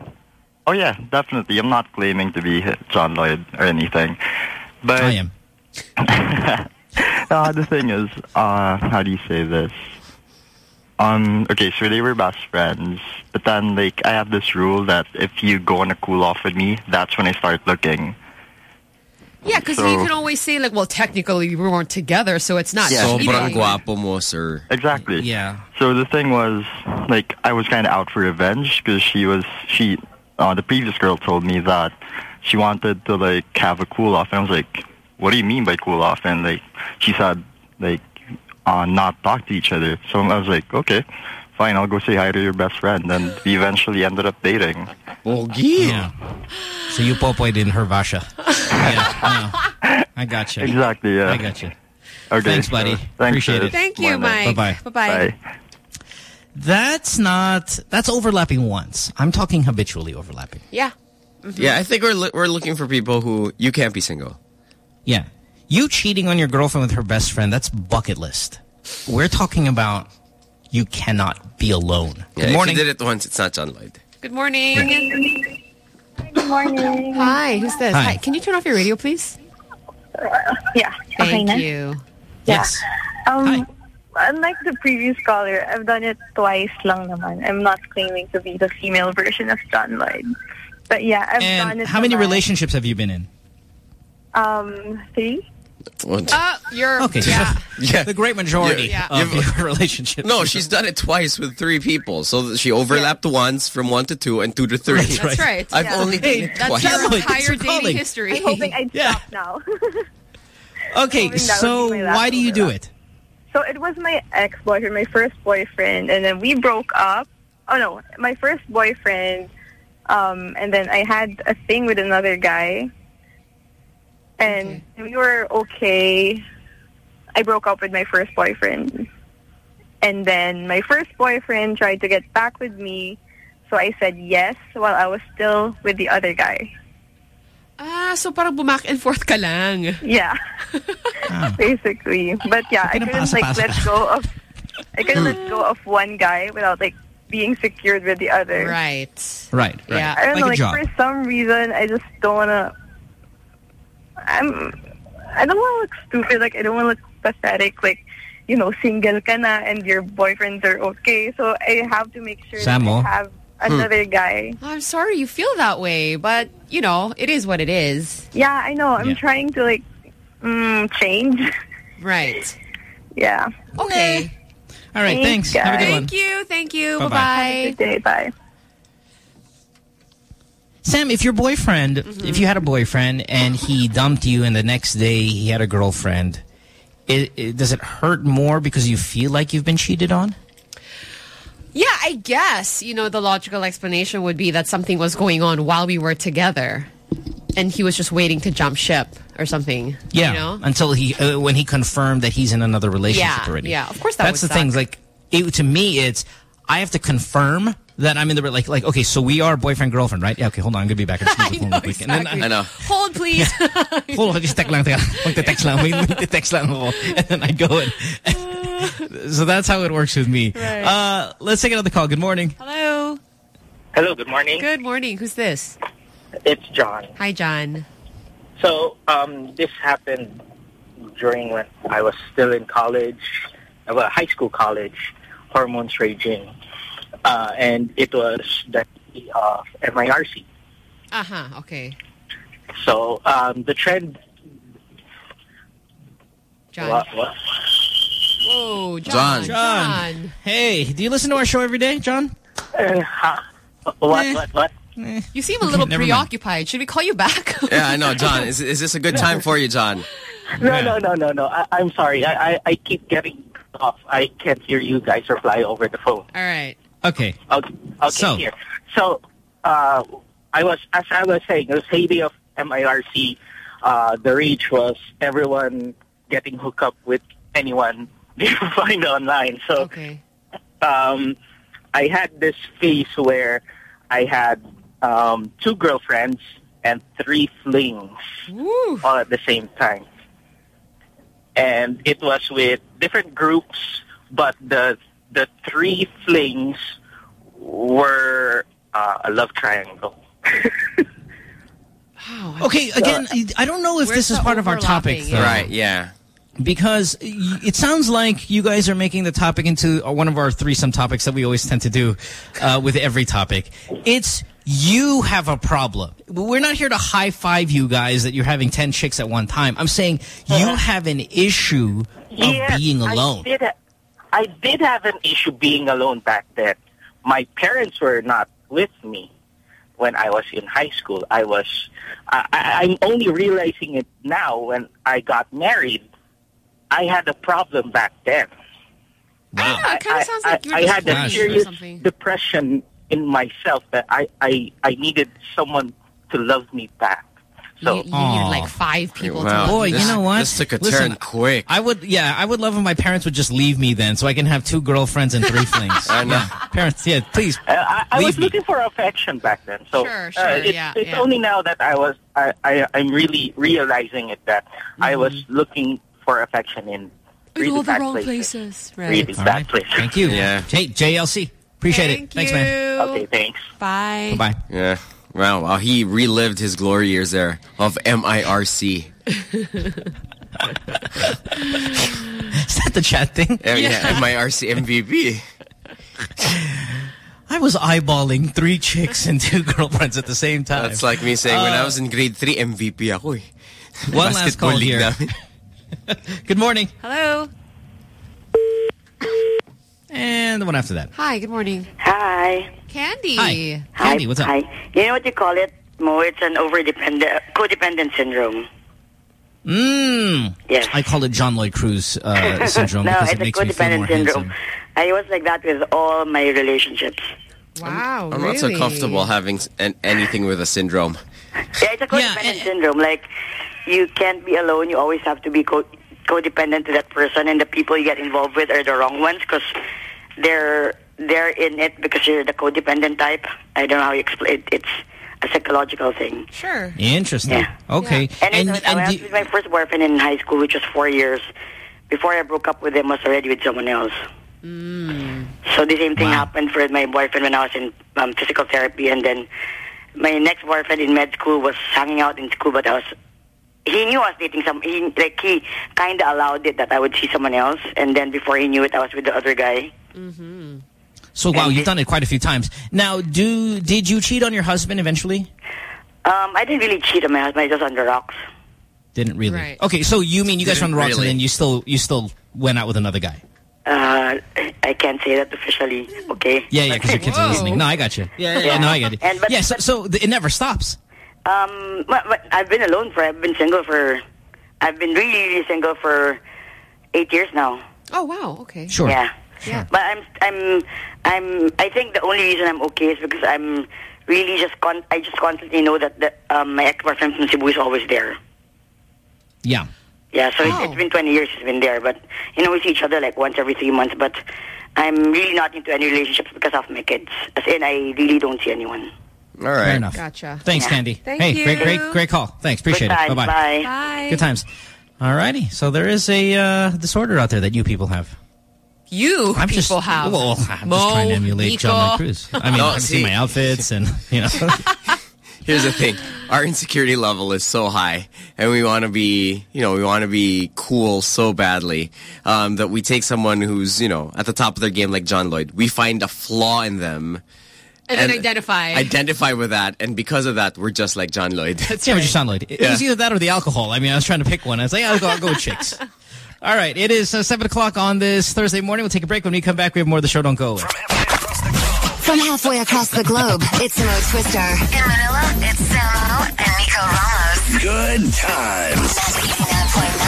Oh yeah, definitely. I'm not claiming to be John Lloyd or anything, but I am. uh, the thing is, uh, how do you say this? Um, okay, so they were best friends, but then like I have this rule that if you go on a cool off with me, that's when I start looking. Yeah, because So- you can always say like, well, technically we weren't together, so it's not Yeah. cheating. Sobrang guapo mo, sir. Exactly. Yeah. So the thing was, like, I was kind of out for revenge because she was she, uh, the previous girl told me that she wanted to like have a cool off, and I was like, "What do you mean by cool off?" And like, she said, like, uh, not talk to each other. So I was like, "Okay, fine, I'll go say hi to your best friend." And we eventually ended up dating. Yeah. So you popoyed in her vasha. yeah. No. I got you. Exactly. Yeah. I got you. Okay. Thanks, buddy. so thanks, Appreciate it. Thank you, morning. Mike. Bye-bye. Bye-bye. Bye. That's not. That's overlapping once. I'm talking habitually overlapping. Yeah. Yeah, I think we're li- we're looking for people who you can't be single. Yeah. You cheating on your girlfriend with her best friend, that's bucket list. We're talking about you cannot be alone. Yeah, Good morning. If you did it once, it's not John Lloyd. Good morning. Good morning. Hi, who's this? Hi. Hi. Can you turn off your radio, please? Yeah. okay Thank na? you. Yes. Um, unlike the previous caller, I've done it twice lang naman. I'm not claiming to be the female version of John Lloyd. But yeah, I've done it. how many naman. relationships have you been in? Um, three. Uh, you're Okay. yeah. Yeah. The great majority Yeah. of Yeah. your relationships. No, she's done it twice with three people. So she overlapped once from one to two and two to three. That's That's right. I've Yeah. only Hey, done it That's twice. your John Lloyd, thanks entire dating calling. history. I'm hoping I'd Yeah. stop now. Okay, so would be my last why do you do overlap. it? So it was my ex-boyfriend, my first boyfriend, and then we broke up. Oh no, my first boyfriend, um, and then I had a thing with another guy, and we were okay. I broke up with my first boyfriend, and then my first boyfriend tried to get back with me, so I said yes while I was still with the other guy. Ah, so parang bumak and forth ka lang. Yeah, basically. But yeah, I couldn't like let go of. I couldn't let go of one guy without like being secured with the other. Right. Right, right. Yeah. I don't like know. a Like job. for some reason, I just don't wanna. I'm. I don't want to look stupid. Like I don't want to look pathetic. Like you know, single ka na and your boyfriends are okay. So I have to make sure Samo. that I have another guy. I'm sorry you feel that way, but you know, it is what it is. Yeah, I know. I'm Yeah. trying to like mm, change. Right. yeah. Okay. All right, Thanks, thanks. Have a good one. Thank you. Thank you. Bye-bye. Bye-bye. Good day. Bye. Sam, if your boyfriend, if you had a boyfriend and he dumped you and the next day he had a girlfriend, it, it, does it hurt more because you feel like you've been cheated on? I guess, you know, the logical explanation would be that something was going on while we were together. And he was just waiting to jump ship or something. Yeah, You know? until he uh, when he confirmed that he's in another relationship Yeah, already. yeah, of course that That's the thing. Like it, to me, it's I have to confirm that I'm in the like like okay, so we are boyfriend girlfriend, right? Yeah. Okay, hold on, I'm gonna be back in the phone real quick. And then I know. Hold, please. Hold on, just text lang. Magte-text lang, magte-text lang. And then I go in. so that's how it works with me. Right. Uh, let's take another call. Good morning. Hello. Hello, good morning. Good morning. Who's this? It's John. Hi, John. So, um, this happened during when I was still in college, uh, well, high school college, hormones raging. Uh, and it was the uh, MIRC. Uh-huh. Okay. So, um, the trend... John. What, what? Whoa, John. John. John. Hey, do you listen to our show every day, John? Uh, huh? What, what, what? You seem a little Never mind. preoccupied. Should we call you back? Yeah, I know, John. Is, is this a good time for you, John? No, no, no, no, no. I, I'm sorry. I, I, I keep getting off. I can't hear you guys reply over the phone. All right. Okay. Okay, okay So- here. So, uh, I was, as I was saying, the was heyday of MIRC. Uh, the reach was everyone getting hooked up with anyone they could find online. So, okay. um, I had this phase where I had um, two girlfriends and three flings all at the same time. And it was with different groups, but the the three flings were uh, a love triangle. Okay, again, I don't know if this is part of our topic, though. Right, yeah. Because it sounds like you guys are making the topic into uh, one of our threesome topics that we always tend to do uh, with every topic. It's you have a problem. We're not here to high five you guys that you're having 10 chicks at one time. I'm saying you have an issue of Yes, being alone. I did, I did have an issue being alone back then. My parents were not with me when I was in high school. I was, I, I, I'm only realizing it now when I got married. I had a problem back then. Wow. I, it kind I- of sounds like you were I, I had a serious depression in myself that I, I, I needed someone to love me back. So You, you needed like five people Wow. to Boy, you know what? This took a Listen, turn quick. I would, yeah, I would love if my parents would just leave me then, so I can have two girlfriends and three flings. I know. Yeah. Parents, yeah, please. Uh, I, I leave was me. looking for affection back then. So Sure, sure, uh, it's, yeah, it's yeah. only now that I was I, I I'm really realizing it that I was Mm-hmm. looking for affection in really bad places. places. Really All bad right. places. Thank you. Yeah. Hey, JLC. Appreciate Thank it. Thanks, man. Okay, thanks. Bye. Bye-bye. Yeah. Wow, wow. He relived his glory years there of MIRC. Is that the chat thing? Yeah, yeah, MIRC MVP. I was eyeballing three chicks and two girlfriends at the same time. That's like me saying when I Uh, was in grade 3, MVP ako eh. One last call here. Namin. Good morning. Hello. And the one after that. Hi, good morning. Hi. Candy. Hi. Candy, what's up? Hi. You know what you call it, Mo? It's an overdependent, codependent syndrome. Mmm. Yes. I call it John Lloyd Cruz uh, syndrome no, because it's it a makes me feel more codependent syndrome. handsome. I was like that with all my relationships. Wow, I'm not so comfortable having an, anything with a syndrome. Yeah, it's a codependent syndrome. Like, you can't be alone. You always have to be co- codependent to that person, and the people you get involved with are the wrong ones because they're they're in it because you're the codependent type. I don't know how you explain it. It's a psychological thing. Sure. Interesting. Okay. And, And, it, I and was do- with my first boyfriend in high school, which was four years. Before I broke up with him, was already with someone else. So the same thing happened for my boyfriend when I was in um, physical therapy, and then my next boyfriend in med school was hanging out in school, but I was. He knew I was dating some. He like he kind of allowed it that I would see someone else, and then before he knew it, I was with the other guy. so wow, you've done it quite a few times. Now, do did you cheat on your husband eventually? Um, I didn't really cheat on my husband. I was just on the rocks. Didn't really. Right. Okay, so you mean you guys were on the rocks Didn't and then you still you still went out with another guy? Uh, I can't say that officially. Okay. Yeah, yeah, because your kids are listening. No, I got you. Yeah, yeah, yeah, no, I get it. And, but, yeah, so, so it never stops. Um, but, but I've been alone for. I've been single for. I've been really, really single for eight years now. Oh wow. Okay. Sure. Yeah. Yeah. But I'm, I'm, I'm. I think the only reason I'm okay is because I'm really just con. I just constantly know that the, um, my ex-boyfriend from Cebu is always there. Yeah. Yeah, so it's, it's been 20 years he's been there, but you know we see each other like once every three months. But I'm really not into any relationships because of my kids. As in, I really don't see anyone. All right. Fair enough. Gotcha. Thanks, Yeah. Candy. Thank hey, you. great, great, great call. Thanks. Appreciate Good it. Bye-bye. Bye. Bye. Good times. All righty. So there is a uh, disorder out there that you people have. You I'm people just, have. Well, I'm Mo, just trying to emulate Nico. John Cruz. I mean, No, I've seen see. my outfits and, you know. Here's the thing. Our insecurity level is so high and we want to be, you know, we want to be cool so badly um, that we take someone who's, you know, at the top of their game like John Lloyd. We find a flaw in them. And then identify. Identify with that. And because of that, we're just like John Lloyd. yeah, but you sound like it. Yeah. was either that or the alcohol. I mean, I was trying to pick one. I was like, I'll go, I'll go with chicks. All right. It is uh, 7 o'clock on this Thursday morning. We'll take a break. When we come back, we have more of the show. Don't go away. From halfway across the globe, it's Mo Twister. In Manila, it's Samo and Nico Ramos. Good times.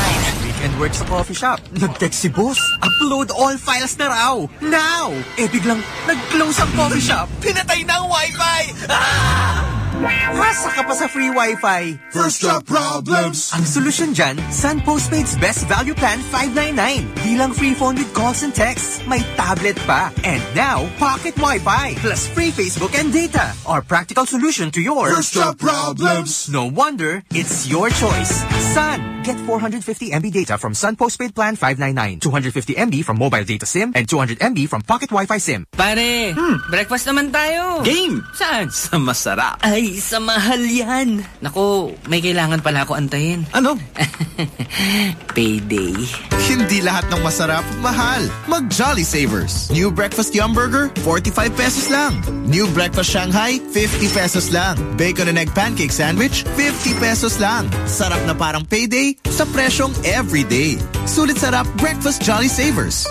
Weekend work sa coffee shop. Nag-text si boss. Upload all files na raw. Now! Eh biglang nag-close ang coffee shop. Pinatay na ang wifi! Ah! Hasa ka pa sa free wifi. First job problems. Ang solusyon dyan, Sun Postpaid's Best Value Plan 599. Di lang free phone with calls and texts. May tablet pa. And now, pocket wifi. Plus free Facebook and data. Our practical solution to your First job problems. No wonder it's your choice. Sun. Get 450 MB data from Sun Postpaid Plan 599, 250 MB from mobile data SIM, and 200 MB from pocket Wi-Fi SIM. Pare, hmm. breakfast naman tayo. Game! Saan? Sa masarap. Ay, sa mahal yan. Naku, may kailangan pala ako antayin. Ano? Payday. Hindi lahat ng masarap, mahal. Mag Jolly Savers. New Breakfast Yum Burger, 45 pesos lang. New Breakfast Shanghai, 50 pesos lang. Bacon and Egg Pancake Sandwich, 50 pesos lang. Sarap na parang payday sa presyong everyday. Sulit sarap Breakfast Jolly Savers.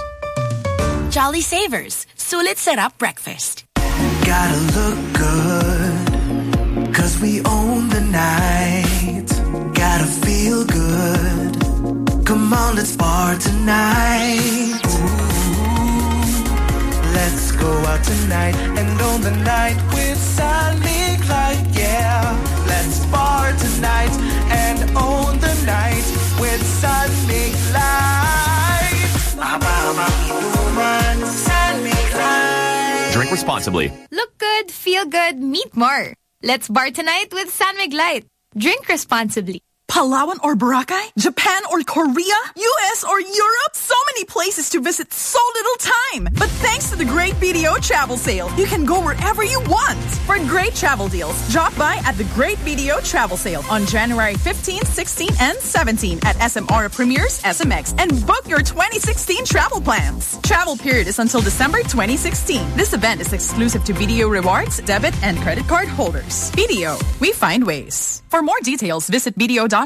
Jolly Savers. Sulit Sarap Breakfast. Gotta look good, cause we own the night. Gotta feel good. Come on, let's bar tonight. Ooh, let's go out tonight and own the night with San Mig Light. Yeah, let's bar tonight and own the night with Sally Clyde. Woman, Sally Clyde. Drink responsibly. Look good, feel good, meet more. Let's bar tonight with San Mig. Drink responsibly. Palawan or Boracay? Japan or Korea? US or Europe? So many places to visit, so little time. But thanks to the great BDO travel sale, you can go wherever you want. For great travel deals, drop by at the Great BDO travel sale on January 15, 16, and 17 at SM Aura Premiers SMX and book your 2016 travel plans. Travel period is until December 2016. This event is exclusive to BDO rewards, debit, and credit card holders. BDO, we find ways. For more details, visit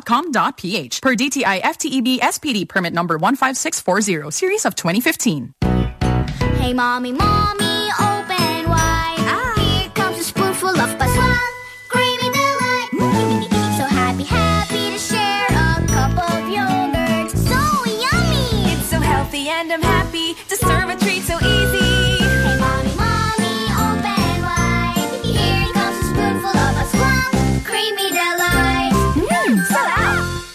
bdo.com.ph per DTI FTEB SPD permit number 15640, series of 2015. Hey, mommy, mommy, open wide. Here comes a spoonful of Pascual, creamy delight. Mm. so happy, happy to share a cup of yogurt. So yummy! It's so healthy and I'm happy to serve a treat so easy.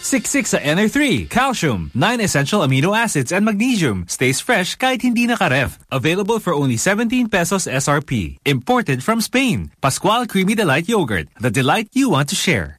Siksik sa NR3, calcium, 9 essential amino acids and magnesium. Stays fresh kahit hindi nakaref. Available for only 17 pesos SRP. Imported from Spain. Pascual Creamy Delight Yogurt. The delight you want to share.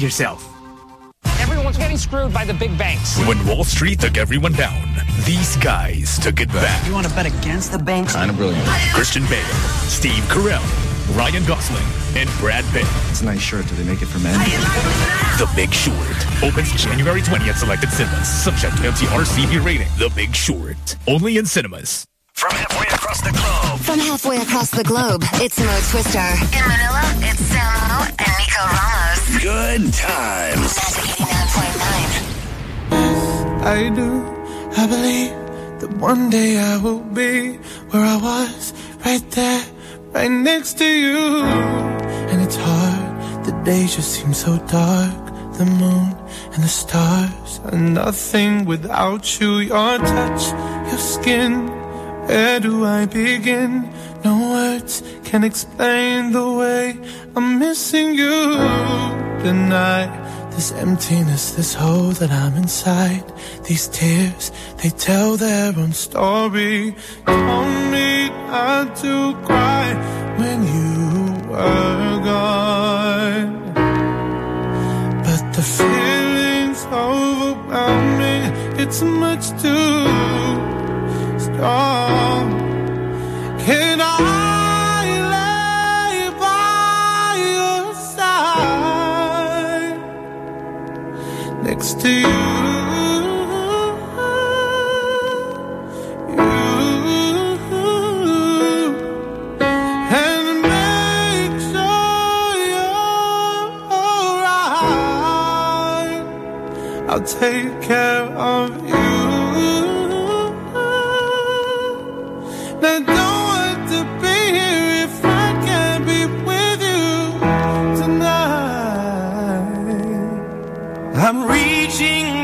yourself. Everyone's getting screwed by the big banks. When Wall Street took everyone down, these guys took it back. You want to bet against the banks? Kind of brilliant. Christian Bale, Steve Carell, Ryan Gosling, and Brad Pitt. It's a nice shirt. Do they make it for men? The Big Short opens January 20th at selected cinemas. Subject to MTR CB rating. The Big Short. Only in cinemas. From halfway across the globe. From halfway across the globe, it's Mo Twister. In Manila, it's Samo and Nico Ramos. Good times. I do. I believe that one day I will be where I was, right there, right next to you. And it's hard, the days just seem so dark. The moon and the stars are nothing without you. Your touch, your skin, where do I begin? No words can explain the way I'm missing you tonight. This emptiness, this hole that I'm inside. These tears, they tell their own story. Told me not to cry when you were gone. But the feeling's overwhelming. It's much too Can I lay by your side next to you? I'll take care of you. I'm reaching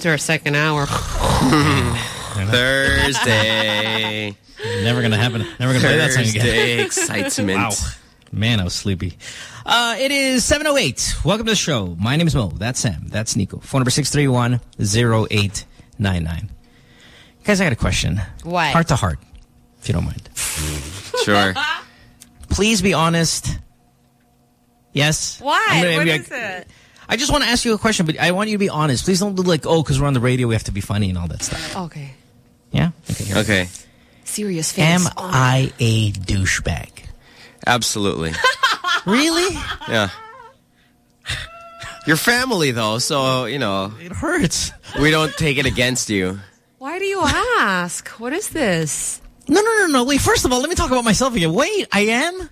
To our second hour. Thursday. Never gonna happen. Never gonna play that song again. Thursday excitement. Wow. Man, I was sleepy. Uh, it is 7.08. Welcome to the show. My name is Mo. That's Sam. That's Nico. Phone number 631-0899. Guys, I got a question. What? Heart to heart, if you don't mind. Sure. Please be honest. Yes? Why? I'm gonna What be is like- it? I just want to ask you a question, but I want you to be honest. Please don't do like, oh, because we're on the radio, we have to be funny and all that stuff. Okay. Yeah? Okay. here. Okay. Serious Am face. I a douchebag? Absolutely. really? Yeah. Your family, though, so, you know. It hurts. We don't take it against you. Why do you ask? What is this? No, no, no, no. Wait, first of all, let me talk about myself again. Wait, I am?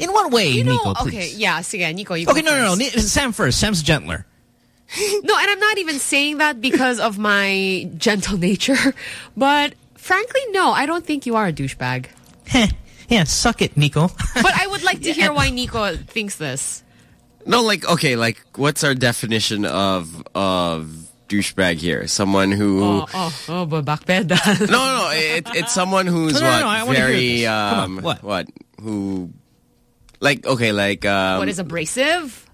In what way, You know, Nico, please? okay, yeah, sige, Nico, you Okay, go no, no, no. Sam first. Sam's gentler. No, and I'm not even saying that because of my gentle nature, but frankly, no, I don't think you are a douchebag. yeah, suck it, Nico. But I would like to hear why Nico thinks this. No, like, okay, like, what's our definition of, of douchebag here. Someone who Oh, oh, oh, but bakpeda. no, no, no. It, it's someone who's No, no, what no, I wanna hear very this. Come on, um what? what who like okay like um what is abrasive?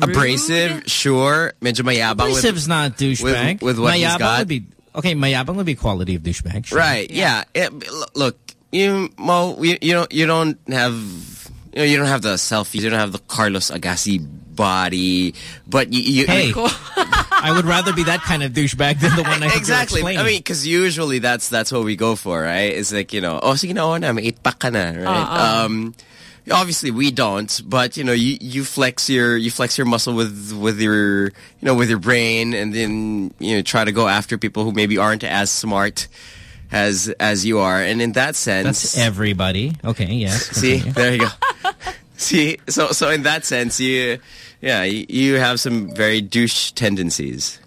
abrasive sure medyo mayabang with, Abrasive's not douchebag. with, with what he's mayabang got would be okay. Mayabang would be quality of douchebag. Sure. right yeah, It- look you Mo you, you don't you don't have you know you don't have the selfies you don't have the Carlos Agassi body but you, you Hey, I would rather be that kind of douchebag than the one I exactly. I mean, because usually that's that's what we go for, right? It's like you know, oh, sige na, oh, na, may eight pack ka na, right? Uh-uh. Um, obviously we don't, but you know, you, you flex your you flex your muscle with with your you know with your brain, and then you know try to go after people who maybe aren't as smart as as you are, and in that sense, That's everybody. Okay, yes. See, there you go. See, so so in that sense, you, yeah, you, you have some very douche tendencies.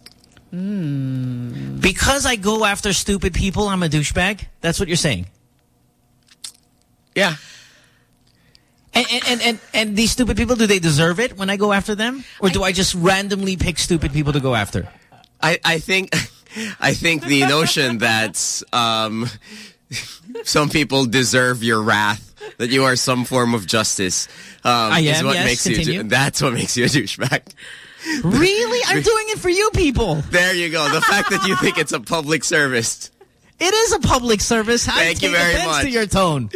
Hmm. Because I go after stupid people, I'm a douchebag. That's what you're saying. Yeah. And and, and and and these stupid people, do they deserve it when I go after them, or do I just randomly pick stupid people to go after? I, I think I think the notion that um, some people deserve your wrath, that you are some form of justice, um, I is what yes, makes you. continue. a- That's what makes you a douchebag. Really? I'm doing it for you people. There you go. The fact that you think it's a public service. It is a public service. I Thank you very much. to your tone.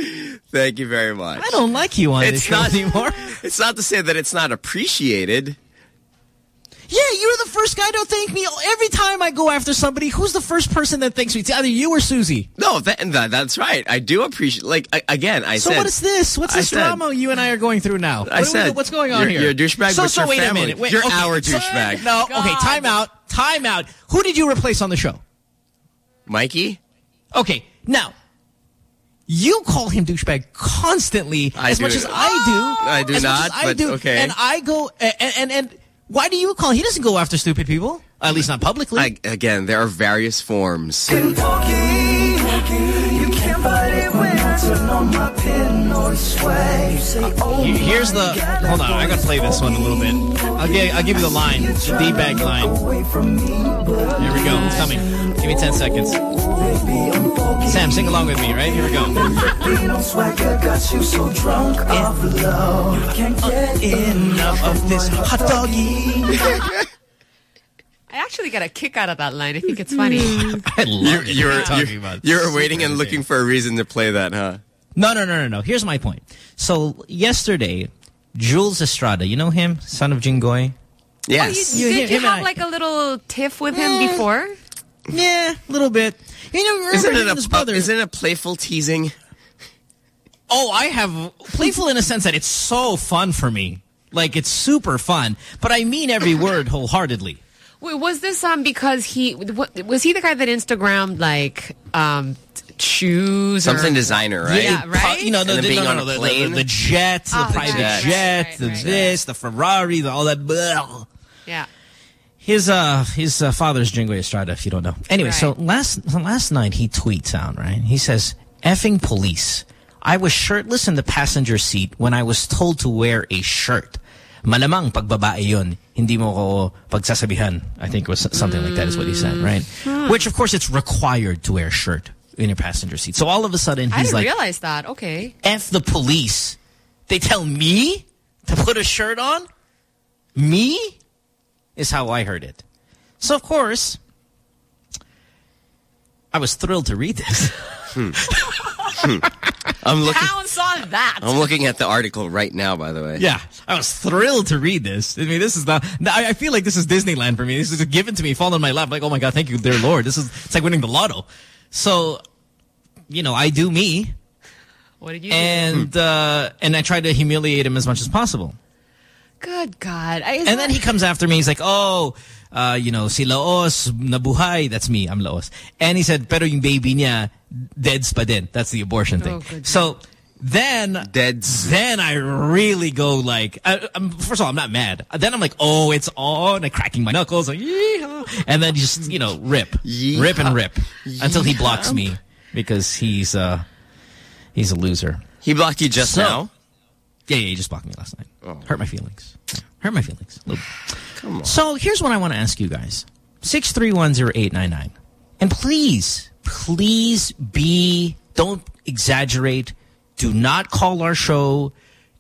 Thank you very much. I don't like you on It's this show not anymore. It's not to say that it's not appreciated. Yeah, you're the first guy to thank me every time I go after somebody. Who's the first person that thanks me? It's either you or Susie. No, that, that that's right. I do appreciate. Like I, again, I so said. what is this? What's I this said- drama you and I are going through now? I What we said, do? what's going on you're- here? you're a douchebag, So, so wait family. a minute. Wait, You're okay. our douchebag. No, God. okay. Time out. Time out. Who did you replace on the show? Mikey. Okay, now. You call him douchebag constantly, I as do. much as I do. I do as much not, as I but do, okay. And I go, and, and and why do you call? He doesn't go after stupid people. At least not publicly. I, again, there are various forms. You can't fight it when I turn on my pin or sway. You say, Here- Here's the. Hold on, I gotta play this one a little bit. I'll give, I'll give you the line, the D-bag line. Here we go. It's coming. Give me 10 seconds. Sam, sing along with me, right? Here we go. Filipino swagger so drunk of love. You can't get enough of this hot doggy. I actually got a kick out of that line. I think it's funny. I love You, you're, what talking you're, about. you're waiting and looking for a reason to play that, huh? No, no, no, no, no. Here's my point. So, yesterday, Jules Estrada, you know him? Son of Jingoy? Yes. Oh, you, did you him and have I- like a little tiff with him before? Yeah, a little bit. You know, Isn't it a brother? isn't it a playful teasing? Oh, I have playful in a sense that it's so fun for me. Like, it's super fun. But I mean every word wholeheartedly. Wait, was this um because he wa- was he the guy that Instagrammed like um t- shoes Something or designer, right? Yeah, right. You know, the, the, being no, on no, a the, the, the jet, the Oh, the private jet. jet, Right, the right, right. this, the Ferrari, the, all that. blah. yeah. His uh his uh, father's Jingoy Estrada, if you don't know. Anyway, so last last night he tweets out, right? He says, "Effing police! I was shirtless in the passenger seat when I was told to wear a shirt. Malamang pag babae yun, hindi mo ko pagsasabihan." I think it was something like that is what he said, right? Hmm. Which of course it's required to wear a shirt in your passenger seat. So all of a sudden I he's didn't like, realize that. Okay. F the police. They tell me to put a shirt on? Me? Is how I heard it. So, of course, I was thrilled to read this. Hmm. Hmm. I'm looking. Pounce on that. I'm looking at the article right now. By the way. Yeah, I was thrilled to read this. I mean, this is not. I I feel like this is Disneyland for me. This is given to me, fall in my lap. Like, oh my god, thank you, dear Lord. This is it's like winning the lotto. So, you know, I do me, What did you do? and uh, and I try to humiliate him as much as possible. Good God. I, And then he comes after me. He's like, oh, uh, you know, si Laos nabuhay. That's me. I'm Laos. And he said, pero yung baby niya, deads pa din. That's the abortion thing. Oh, so then, Deads. then I really go like, I, I'm, first of all, I'm not mad. Then I'm like, oh, it's on. And cracking my knuckles. Like, Yeehaw. and then just, you know, rip, rip and rip until he blocks me because he's, uh, he's a loser. He blocked you just So- now. Yeah, yeah, he just blocked me last night. Oh. Hurt my feelings. Hurt my feelings. a little bit. Come on. So here's what I want to ask you guys. 6310899. And please, please be, don't exaggerate. Do not call our show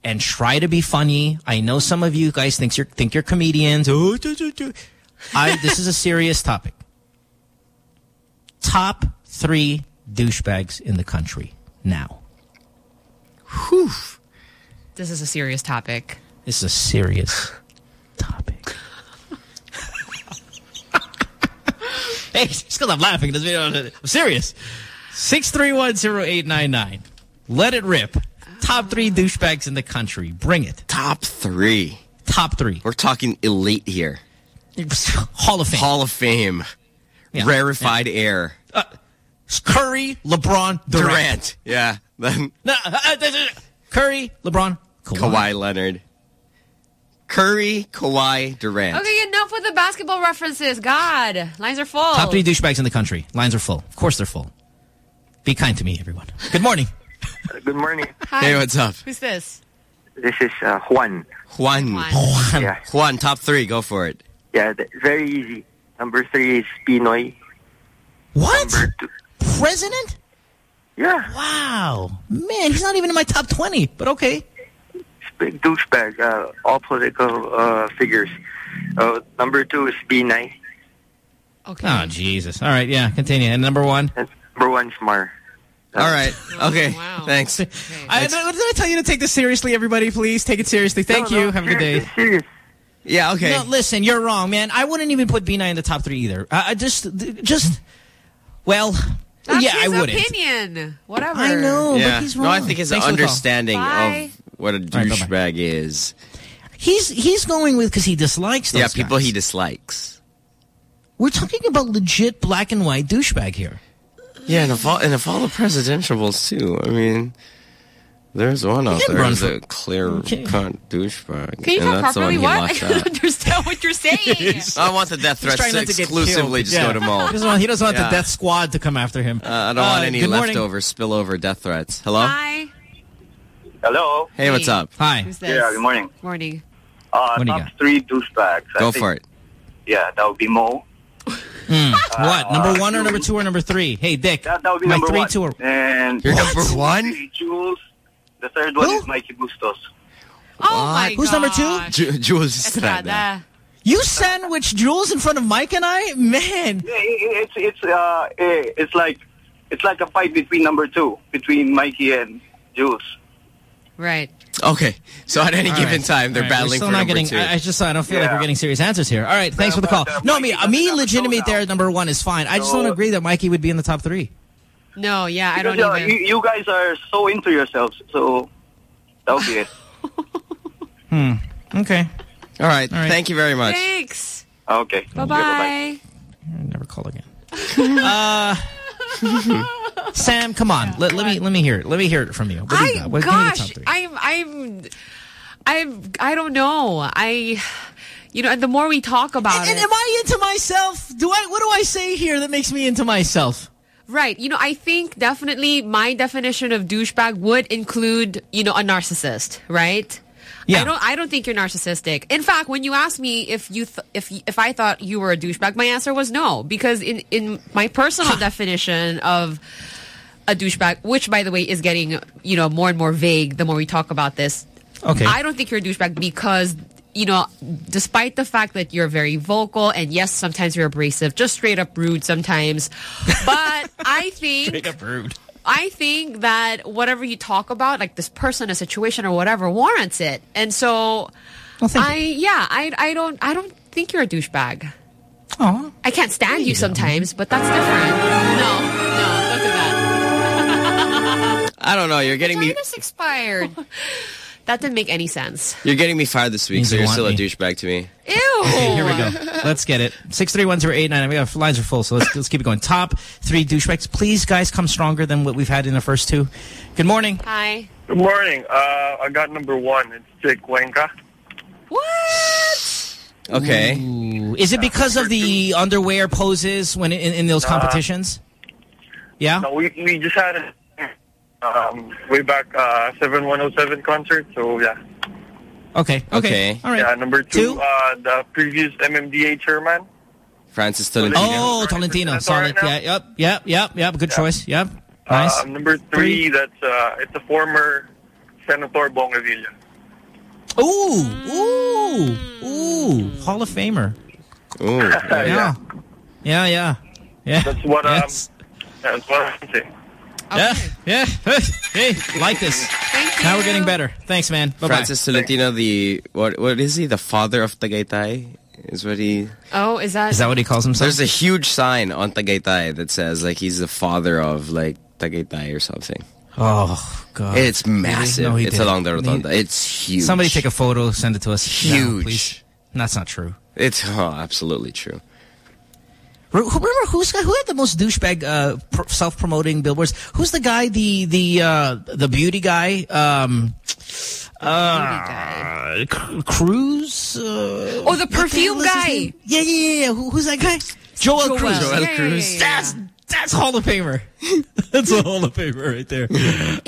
and try to be funny. I know some of you guys think you're, think you're comedians. Oh, do, do, do. I, this is a serious topic. Top three douchebags in the country now. Whew. This is a serious topic. This is a serious topic. hey, just because I'm laughing doesn't mean I'm serious. 6310899. Let it rip. Top three douchebags in the country. Bring it. Top three. Top three. We're talking elite here. Hall of Fame. Hall of Fame. Yeah. Rarefied air. Uh, Curry, LeBron, Durant. Durant. Yeah. Then No, uh, uh, Curry, LeBron, Kawhi. Kawhi Leonard. Curry, Kawhi, Durant. Okay, enough with the basketball references. God, lines are full. Top three douchebags in the country. Lines are full. Of course they're full. Be kind to me, everyone. Good morning. Good morning. Hi. Hey, what's up? Who's this? This is uh, Juan. Juan. Juan. Yeah, Juan, top three. Go for it. yeah, very easy. Number three is PNoy. What? President? yeah, Wow. Man, he's not even in my top 20, but okay. Big douchebag. Uh, all political uh, figures. Uh, number two is Binay. Okay. Oh, Jesus. All right, yeah, continue. And number one? And number one is Mar. All right. Okay. wow. Thanks. I, did I tell you to take this seriously, everybody? Please take it seriously. Thank No, you. no, Have a good day. serious, Serious. Yeah, okay. No, listen, you're wrong, man. I wouldn't even put Binay in the top three either. I, I just, just, well, That's yeah, I his wouldn't. opinion. Whatever. I know, yeah. but he's wrong. No, I think his Thanks for the call. understanding of what a right, douchebag is. He's he's going with because he dislikes those Yeah, people guys. he dislikes. We're talking about legit black and white douchebag here. Yeah, and of all, and of all the presidentials, too. I mean, there's one out there run who's a clear Okay. cunt douchebag. Can you and talk that's properly? What? I don't out. understand what you're saying. I want the death He's threats trying to not exclusively just Yeah. go to Mo. He doesn't want, he doesn't want Yeah. the death squad to come after him. Uh, I don't want any good morning. leftover spillover death threats. Hello? Hi. Hello. Hey, what's up? Hi. Who's this? Yeah, good morning. Morning. Uh, What do you top got? three douchebags. I Go think- for it. Yeah, that would be Mo. Hmm. what? Number uh, one or number two or number three? Hey, Dick. That, that would be my number three, one. two, or And You're number one? Jules. The third one Who? is Mikey Bustos. Oh my Who's number two? gosh. Ju- Jules Estrada. Estrada. You sandwich Jules in front of Mike and I? Man. Yeah, it's it's uh it's like it's like a fight between number two between Mikey and Jules. Right. Okay, so at any All given right. time, they're All right, we're battling still for not number getting, two. I, I just I don't feel like we're getting serious answers here. All right, thanks for the call. but, uh, No, me, Mikey me doesn't have a legitimate there. now. Number one is fine. I just don't agree that Mikey would be in the top three. No, yeah, I don't Because, uh, you, you guys are so into yourselves, so that would be it. Hmm. Okay. All right, All right. thank you very much. Thanks. Okay. Bye-bye. Never call again. uh, Sam, come on. Let, let me let me hear it. Let me hear it from you. What do you What, give me the top gosh. I'm I'm I'm I don't know. I you know, and the more we talk about And, and it, am I into myself? Do I? What do I say here that makes me into myself? right? You know, I think definitely my definition of douchebag would include you know a narcissist, right? Yeah. I don't. I don't think you're narcissistic. In fact, when you asked me if you th if if I thought you were a douchebag, my answer was no because in in my personal definition of a douchebag, which by the way is getting you know more and more vague the more we talk about this. Okay. I don't think you're a douchebag because you know, despite the fact that you're very vocal and yes, sometimes you're abrasive, just straight up rude sometimes. But I think Straight up rude. I think that whatever you talk about, like this person, a situation, or whatever, warrants it. And so, Well, thank I yeah, I I don't I don't think you're a douchebag. Oh, I can't stand you, sometimes, but that's different. No, no, don't do that. I don't know. You're getting me. Vagina's expired. that didn't make any sense. You're getting me fired this week, so you you're want still a douchebag to me. Ew. Okay, here we go. Let's get it. Six three one zero eight nine. We got lines are full, so let's let's keep it going. Top three douchebags. Please, guys, come stronger than what we've had in the first two. Good morning. Hi. Good morning. Uh, I got number one. It's Jake Cuenca. What? Okay. Ooh. Is it because of the underwear poses when in, in those Uh, competitions? Yeah. No, we we just had it um, way back uh, 7107 concert. So yeah. Okay. Okay. Okay. All right. Yeah. Number two, Two? Uh, the previous MMDA chairman. Francis Tolentino. Oh, Tolentino. Solid. Yeah, yep, yep, yep, yep. Good choice. Yep. Nice. Uh, number three, that's uh, it's a former Senator Bong Revilla. Ooh, ooh, ooh. Hall of Famer. Ooh. Yeah. Yeah, yeah. Yeah. That's what um, Yes. that's what I'm saying. Yeah, yeah. Hey, like this. Now we're getting better. Thanks, man. Bye-bye. Francis Tolentino, the what? What is he? The father of Tagaytay is what he. Oh, is that? Is that? what he calls himself? There's a huge sign on Tagaytay that says like he's the father of like Tagaytay or something. Oh, God. It's massive. No, he it's didn't. along the He- rotunda. It's huge. Somebody take a photo, send it to us. now, Huge. please. That's not true. It's oh, absolutely true. Re- Remember who's who had the most douchebag uh, self-promoting billboards? Who's the guy? The the uh, the beauty guy? Um, uh, C- Cruz? Uh, Oh, the perfume hell guy. Yeah, yeah, yeah. yeah. Who, who's that guy? Joel, Joel. Cruz. Joel Yeah, yeah, Cruz. yeah, yeah, That's that's Hall of Famer. that's a Hall of Famer right there.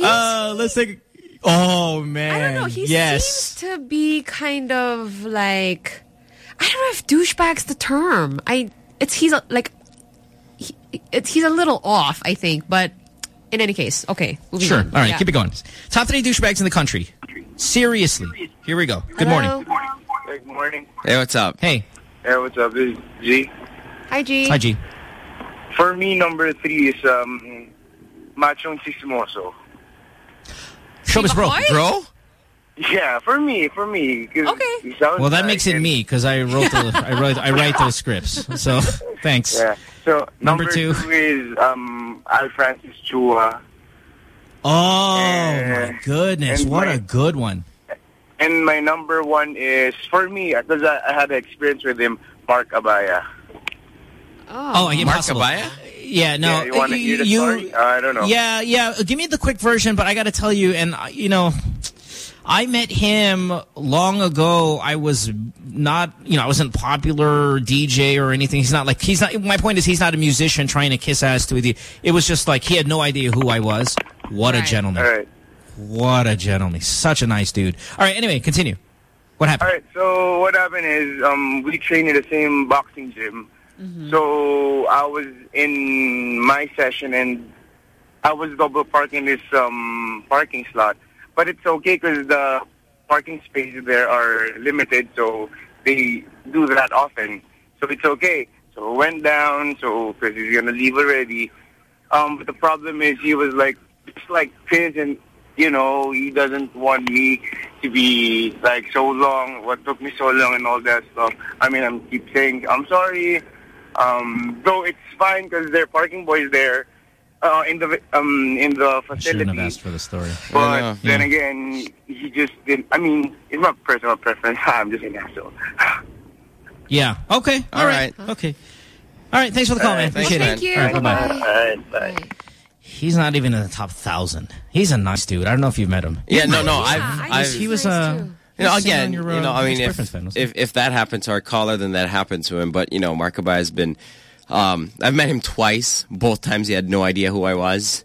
Uh, let's take. Oh man. I don't know. He yes. seems to be kind of like I don't know if douchebag's the term. I it's he's a, like he, it's he's a little off. I think, but in any case, okay. moving Sure. on. All right, Yeah. keep it going. Top three douchebags in the country. Seriously. Here we go. Good morning. Good morning. Hey, what's up? Hey. Hey, what's up? This is G. Hi, G. Hi, G. For me, number three is um, Machong Sismoso. Show us, bro. Bro? Yeah, for me, for me. 'cause he sounds Well, that makes it me because I wrote the I wrote I write those scripts. So thanks. Yeah. So Number number, two. is um, Al Francis Chua. Oh my goodness, what my- a good one. And my number one is, for me, because I, I had an experience with him, Marc Abaya. Oh, impossible. Yeah, no. Yeah, you wanna hear the story? Uh, I don't know. Yeah, yeah. Give me the quick version, but I got to tell you, and uh, you know, I met him long ago. I was not, you know, I wasn't popular DJ or anything. He's not like he's not. My point is, he's not a musician trying to kiss ass to the. It was just like he had no idea who I was. What a gentleman! All right. What a gentleman! Such a nice dude. All right. Anyway, continue. What happened? All right, so what happened is um, we trained in the same boxing gym. So I was in my session and I was double parking this um, parking slot. But it's okay because the parking spaces there are limited, so they do that often. So it's okay. So I went down, so because he's going to leave already. Um, but the problem is he was like, just like pissed and, you know, he doesn't want me to be like so long, what took me so long and all that stuff. I mean, I'm keep saying, I'm sorry. Um, though it's fine because there are parking boys there uh, in the um in the Shouldn't have asked for the story. But then Yeah. again, he just didn't. I mean, it's my personal preference. I'm just an asshole. Yeah. Okay. All All right. Okay. All right. Thanks for the call, All right, man. thanks, Appreciate man. it. Thank you. All right. Bye-bye. All right, bye. He's not even in the top thousand. He's a nice dude. I don't know if you've met him. Yeah, no, no. I've, He I've, was, he was uh, You know, he was sitting again, on your, you know, uh, I mean, if, ex-boyfriend's fan, wasn't if if that happened to our caller, then that happened to him. But you know, Marc Abaya has been. Um, I've met him twice. Both times he had no idea who I was.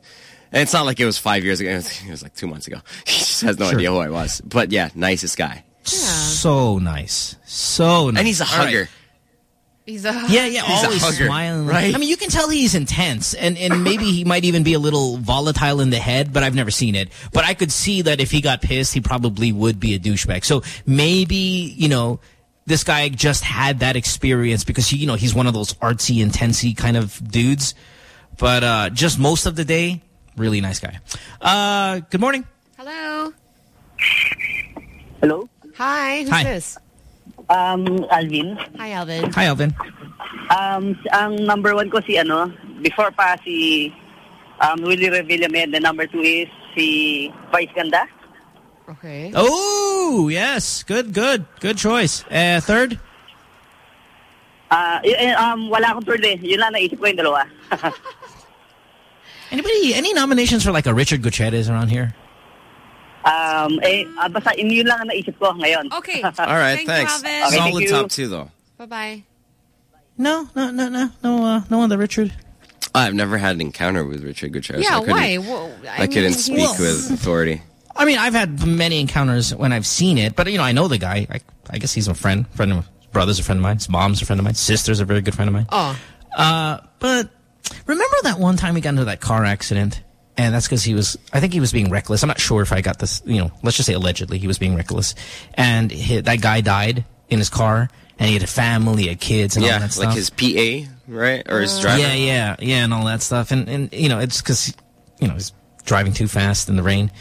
And it's not like it was five years ago. It was, it was like two months ago. He just has no Sure. idea who I was. But yeah, nicest guy. so nice, so nice, And he's a All right. hugger. He's a Yeah, yeah, He's a always hugger, smiling. right? I mean, you can tell he's intense, and and maybe he might even be a little volatile in the head. But I've never seen it. But I could see that if he got pissed, he probably would be a douchebag. So maybe you know. This guy just had that experience because he, you know, he's one of those artsy, intensey kind of dudes. But uh, just most of the day, really nice guy. Uh, good morning. Hello. Hello? Hi. Who's Hi. this? Um, Alvin. Hi, Alvin. Hi, Alvin. Um, ang number one ko si ano, before pa si um, Willie Revillame, the number two is si Vice Ganda. Okay. Oh, yes. Good, good. Good choice. Uh, third? Y- eh, um, wala akong third eh. Yun lang naisip ko yung dalawa. Anybody, any nominations for like a Richard Gutierrez around here? um, eh, ah, basta yun yun lang ang naisip ko ngayon. Okay. All right, Thank you, thanks. Alvin. Okay, Solid you. top two though. Bye-bye. No, no, no, no, no, uh, no on the Richard. I've never had an encounter with Richard Gutierrez. Yeah, I why? Well, I, I couldn't speak he's- with authority. I mean, I've had many encounters when I've seen it, but you know, I know the guy. I, I guess he's a friend, friend of brother's a friend of mine. His mom's a friend of mine. Sister's a very good friend of mine. Oh. Uh, but remember that one time we got into that car accident? And that's because he was, I think he was being reckless. I'm not sure if I got this, you know, let's just say allegedly he was being reckless. And he, that guy died in his car and he had a family, had kids and all Yeah, that stuff. like his PA, right? Or his driver. Yeah, yeah, yeah, and all that stuff. And, and you know, it's because, you know, he's driving too fast in the rain.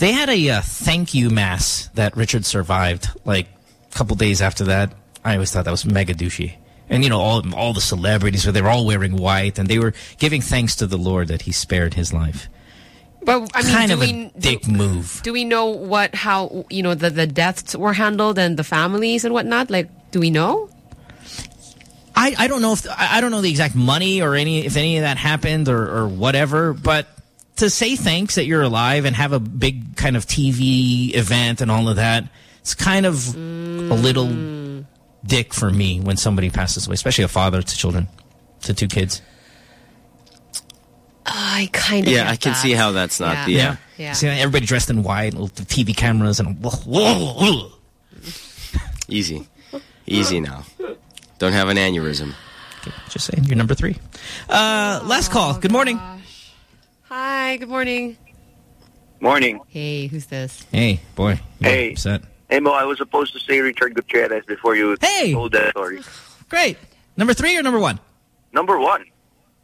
They had a uh, thank you mass that Richard survived, like, a couple days after that. I always thought that was mega douchey. And, you know, all all the celebrities, they were all wearing white, and they were giving thanks to the Lord that he spared his life. But I mean, kind do of we a dick move. do we know what how you know the the deaths were handled and the families and whatnot? Like, do we know? I, I don't know if I I don't know the exact money or any if any of that happened or, or whatever, but to say thanks that you're alive and have a big kind of TV event and all of that, it's kind of a little dick for me when somebody passes away, especially a father to children, to two kids. I kind of Yeah, I can see how that's not the- yeah. Yeah. See, everybody dressed in white, little TV cameras, and whoa, whoa, whoa. Easy. Easy now. Don't have an aneurysm. Just saying, you're number three. Uh, last call. Good morning. Hi, good morning. Morning. Hey, who's this? Hey, boy. Hey. Upset. Hey, Mo, I was supposed to say Richard Gutierrez before you hey. told that story. Great. Number three or number one? Number one.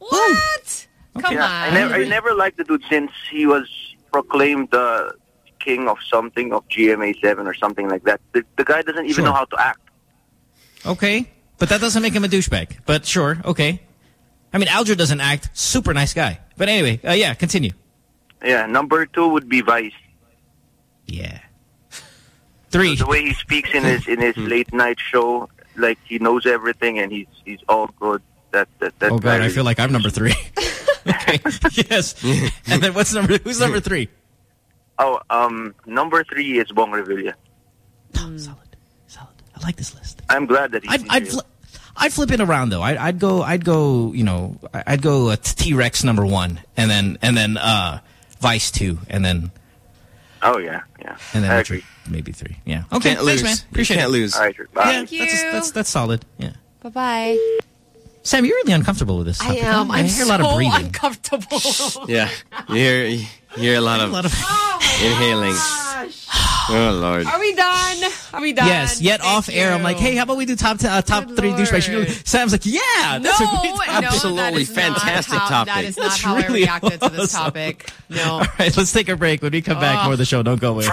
What? Come yeah, on. I never, I never liked the dude since he was proclaimed the king of something of GMA7 or something like that. The, the guy doesn't even Sure. know how to act. Okay. But that doesn't make him a douchebag. But sure, okay. I mean, Aljur doesn't act. Super nice guy. But anyway, uh, yeah, continue. Yeah, number two would be Vice. Yeah. Three. The way he speaks in his in his late night show, like he knows everything and he's he's all good. That that that Oh, God, I feel like I'm number three. okay. yes. And then what's number, who's number three? Oh, um, number three is Bong Revilla. Oh, solid, solid. I like this list. I'm glad that he's I'd, in I'd, jail. fli I'd flip it around though. I'd, I'd go, I'd go, you know, I- I'd go uh, T-Rex number one and then, and then, uh, Vice two and then, Oh yeah, yeah. and then I Richard, maybe three. Yeah. Okay. Can't thanks, lose. man. You Appreciate can't it. lose. All right, sure. Bye. Yeah, that's, that's, that's solid. Yeah. Bye bye. Sam, you're really uncomfortable with this I topic. am. I'm I hear so a lot of breathing. uncomfortable. Yeah. You hear, you hear a lot of, inhaling. Oh, Lord. Are we done? Are we done? Yes, yet Thank off air, I'm like, hey, how about we do top ten, uh, top three douchebags? You know, Sam's like, yeah, that's no, a great topic. that Absolutely is fantastic how- topic. That is not That's how I really reacted to this topic. No. All right, let's take a break. When we come back, Oh. more of the show. Don't go away.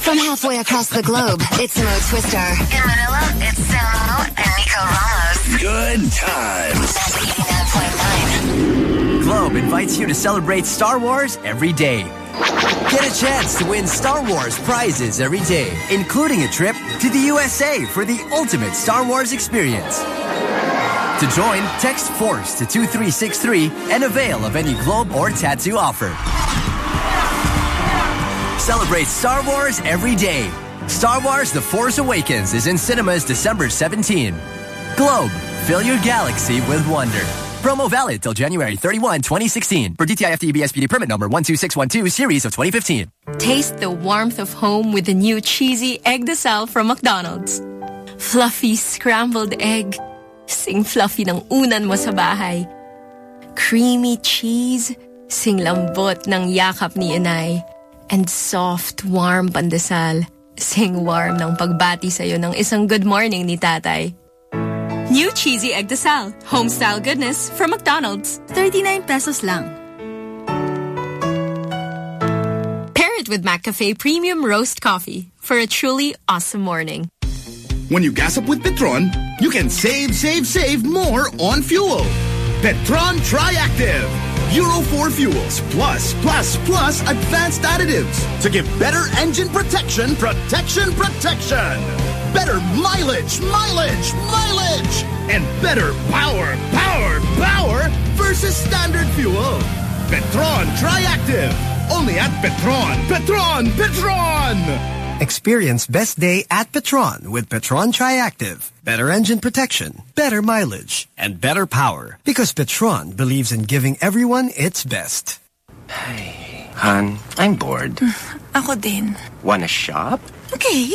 From halfway across the globe, it's Mo Twister. In Manila, it's Samo and Nico Ramos. Good times. Globe invites you to celebrate Star Wars every day. Get a chance to win Star Wars prizes every day, including a trip to the USA for the ultimate Star Wars experience. To join, text FORCE to 2363 and avail of any Globe or Tattoo offer. Celebrate Star Wars every day. Star Wars The Force Awakens is in cinemas December 17. Globe, fill your galaxy with wonder. Promo valid till January 31, 2016. For DTI FTEB SPD permit number 12612 series of 2015. Taste the warmth of home with the new cheesy Eggdesal from McDonald's. Fluffy scrambled egg. Sing fluffy ng unan mo sa bahay. Creamy cheese. Sing lambot ng yakap ni inay. And soft, warm pandesal. Sing warm ng pagbati sa'yo ng isang good morning ni tatay. New cheesy Eggdesal. Homestyle goodness from McDonald's. 39 pesos lang. Pair it with McCafe Premium Roast Coffee for a truly awesome morning. When you gas up with Petron, you can save, save, save more on fuel. Petron Triactive. Euro 4 fuels plus, plus, plus advanced additives to give better engine protection, protection, protection. Better mileage, mileage, mileage. And better power, power, power versus standard fuel. Petron Triactive. Only at Petron. Petron, Petron. Experience best day at Petron with Petron Triactive. Better engine protection, better mileage, and better power. Because Petron believes in giving everyone its best. Hey, Han, I'm bored. Ako din. Wanna shop? Okay.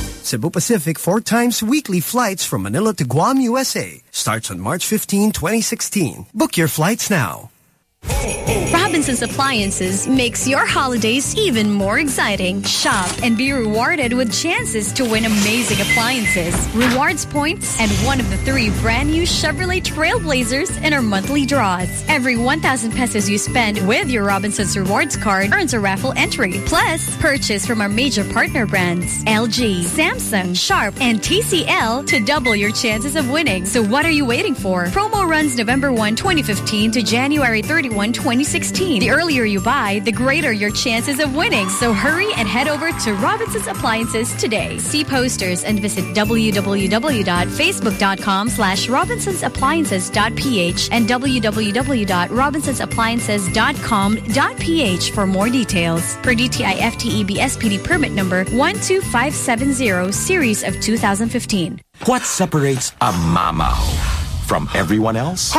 Cebu Pacific four times weekly flights from Manila to Guam, USA starts on March 15, 2016. Book your flights now. Robinson's Appliances makes your holidays even more exciting. Shop and be rewarded with chances to win amazing appliances, rewards points, and one of the three brand new Chevrolet Trailblazers in our monthly draws. Every 1,000 pesos you spend with your Robinson's Rewards card earns a raffle entry. Plus, purchase from our major partner brands LG, Samsung, Sharp, and TCL to double your chances of winning. So what are you waiting for? Promo runs November 1, 2015 to January 31, 2016. The earlier you buy, the greater your chances of winning. So hurry and head over to Robinson's Appliances today. See posters and visit www.facebook.com slash robinsonsappliances.ph and www.robinsonsappliances.com.ph for more details. Per DTI FTEB SPD permit number 12570 series of 2015. What separates a mama from everyone else?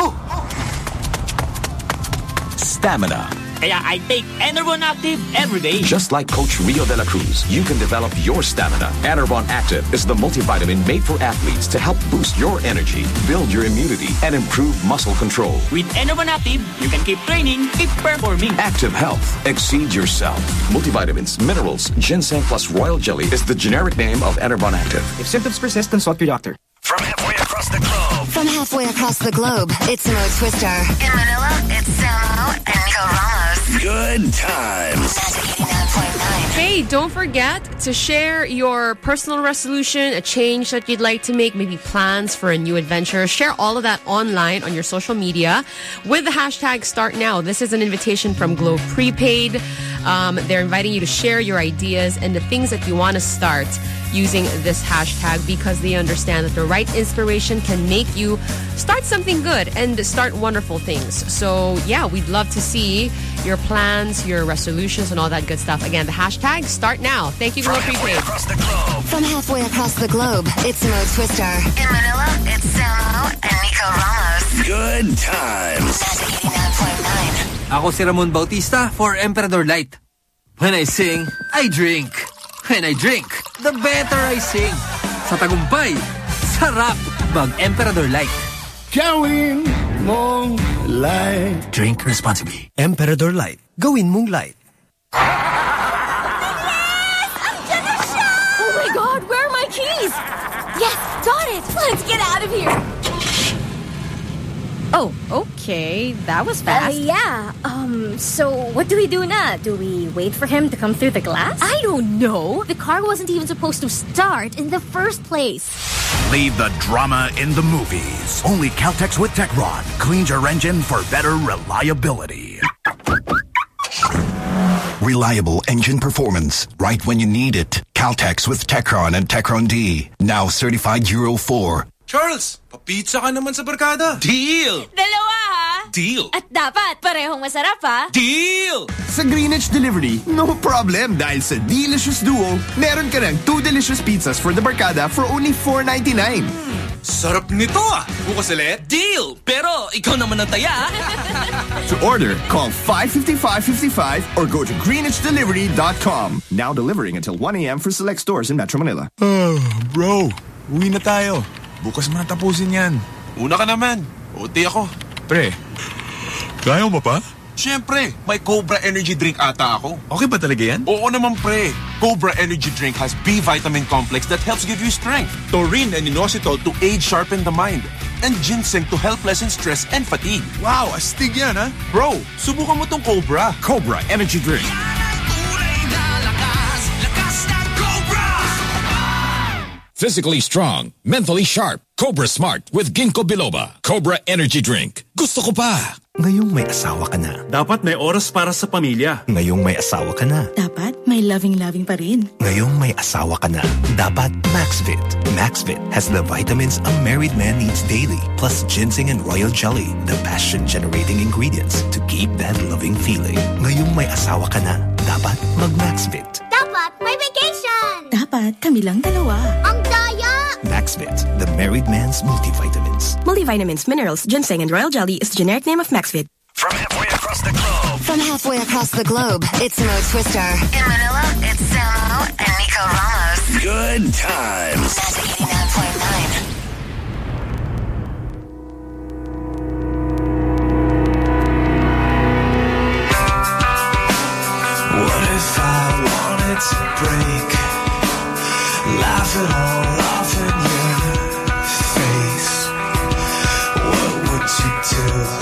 Stamina. Kaya I take Enervon Active every day. Just like Coach Rio de la Cruz, you can develop your stamina. Enervon Active is the multivitamin made for athletes to help boost your energy, build your immunity, and improve muscle control. With Enervon Active, you can keep training, keep performing. Active Health. Exceed yourself. Multivitamins, minerals, ginseng plus royal jelly is the generic name of Enervon Active. If symptoms persist, consult your doctor. From halfway across the globe. From halfway across the globe, it's Mo Twister. In Manila, it's Samo and Nico Ramos. Good times. Hey, don't forget to share your personal resolution, a change that you'd like to make, maybe plans for a new adventure. Share all of that online on your social media with the hashtag Start Now. This is an invitation from Globe Prepaid. Um, they're inviting you to share your ideas and the things that you want to start using this hashtag because they understand that the right inspiration can make you start something good and start wonderful things. So, yeah, we'd love to see your plans, your resolutions, and all that good stuff. Again, the hashtag start now. Thank you, Globe Prepaid. From halfway across the globe, it's Mo Twister. In Manila, it's Samo and Nico Ramos. Good times. Ako si Ramon Bautista for Emperador Light. When I sing, I drink. When I drink, the better I sing. Sa tagumpay, sarap mag Emperador Light. Gawin mong light. Drink responsibly. Emperador Light. Gawin mong light. Yes! I'm gonna shout! Oh my god, where are my keys? Yes, got it. Let's get out of here. Oh, oh, okay. That was Uh, fast. yeah. Um, so what do we do now? Do we wait for him to come through the glass? I don't know. The car wasn't even supposed to start in the first place. Leave the drama in the movies. Only Caltex with Techron cleans your engine for better reliability. Reliable engine performance right when you need it. Caltex with Techron and Techron D. Now certified Euro 4. Charles, papizza ka naman sa barkada. Deal! Dalawa ha? Deal! At dapat parehong masarap ha? Deal! Sa Greenwich Delivery, no problem dahil sa Delicious Duo, meron ka ng two delicious pizzas for the barkada for only $4.99. Sarap nito ah! Bukas ulit? Deal! Pero ikaw naman ang taya. To order, call 555-55 or go to greenwichdelivery.com. Now delivering until 1 a.m. for select stores in Metro Manila. Oh, bro, uwi na tayo. Bukas mo na tapusin yan. Una ka naman. Uti ako. Pre, kaya mo ba pa? Siyempre, may Cobra Energy Drink ata ako. Okay ba talaga yan? Oo naman pre. Cobra Energy Drink has B vitamin complex that helps give you strength. Taurine and inositol to aid sharpen the mind. And ginseng to help lessen stress and fatigue. Wow, astig yan ha? Bro, subukan mo tong Cobra. Cobra Energy Drink. Physically strong, mentally sharp. Cobra Smart with Ginkgo Biloba. Cobra Energy Drink. Gusto ko pa. Ngayong may asawa ka na. Dapat may oras para sa pamilya. Ngayong may asawa ka na. Dapat may loving-loving pa rin. Ngayong may asawa ka na. Dapat Maxvit. Maxvit has the vitamins a married man needs daily, plus ginseng and royal jelly, the passion-generating ingredients to keep that loving feeling. Ngayong may asawa ka na. Dapat mag-Maxvit. Dapat may vacation! Dapat kami lang dalawa. Ang daya! Maxvit, the married man's multivitamins. Multivitamins, minerals, ginseng, and royal jelly is the generic name of Maxvit. From halfway across the globe. From halfway across the globe, it's Mo Twister. In Manila, it's Samo and Nico Ramos. Good times. Magic 89.9. What if I wanted to break? Laugh it all off in your face. What would you do?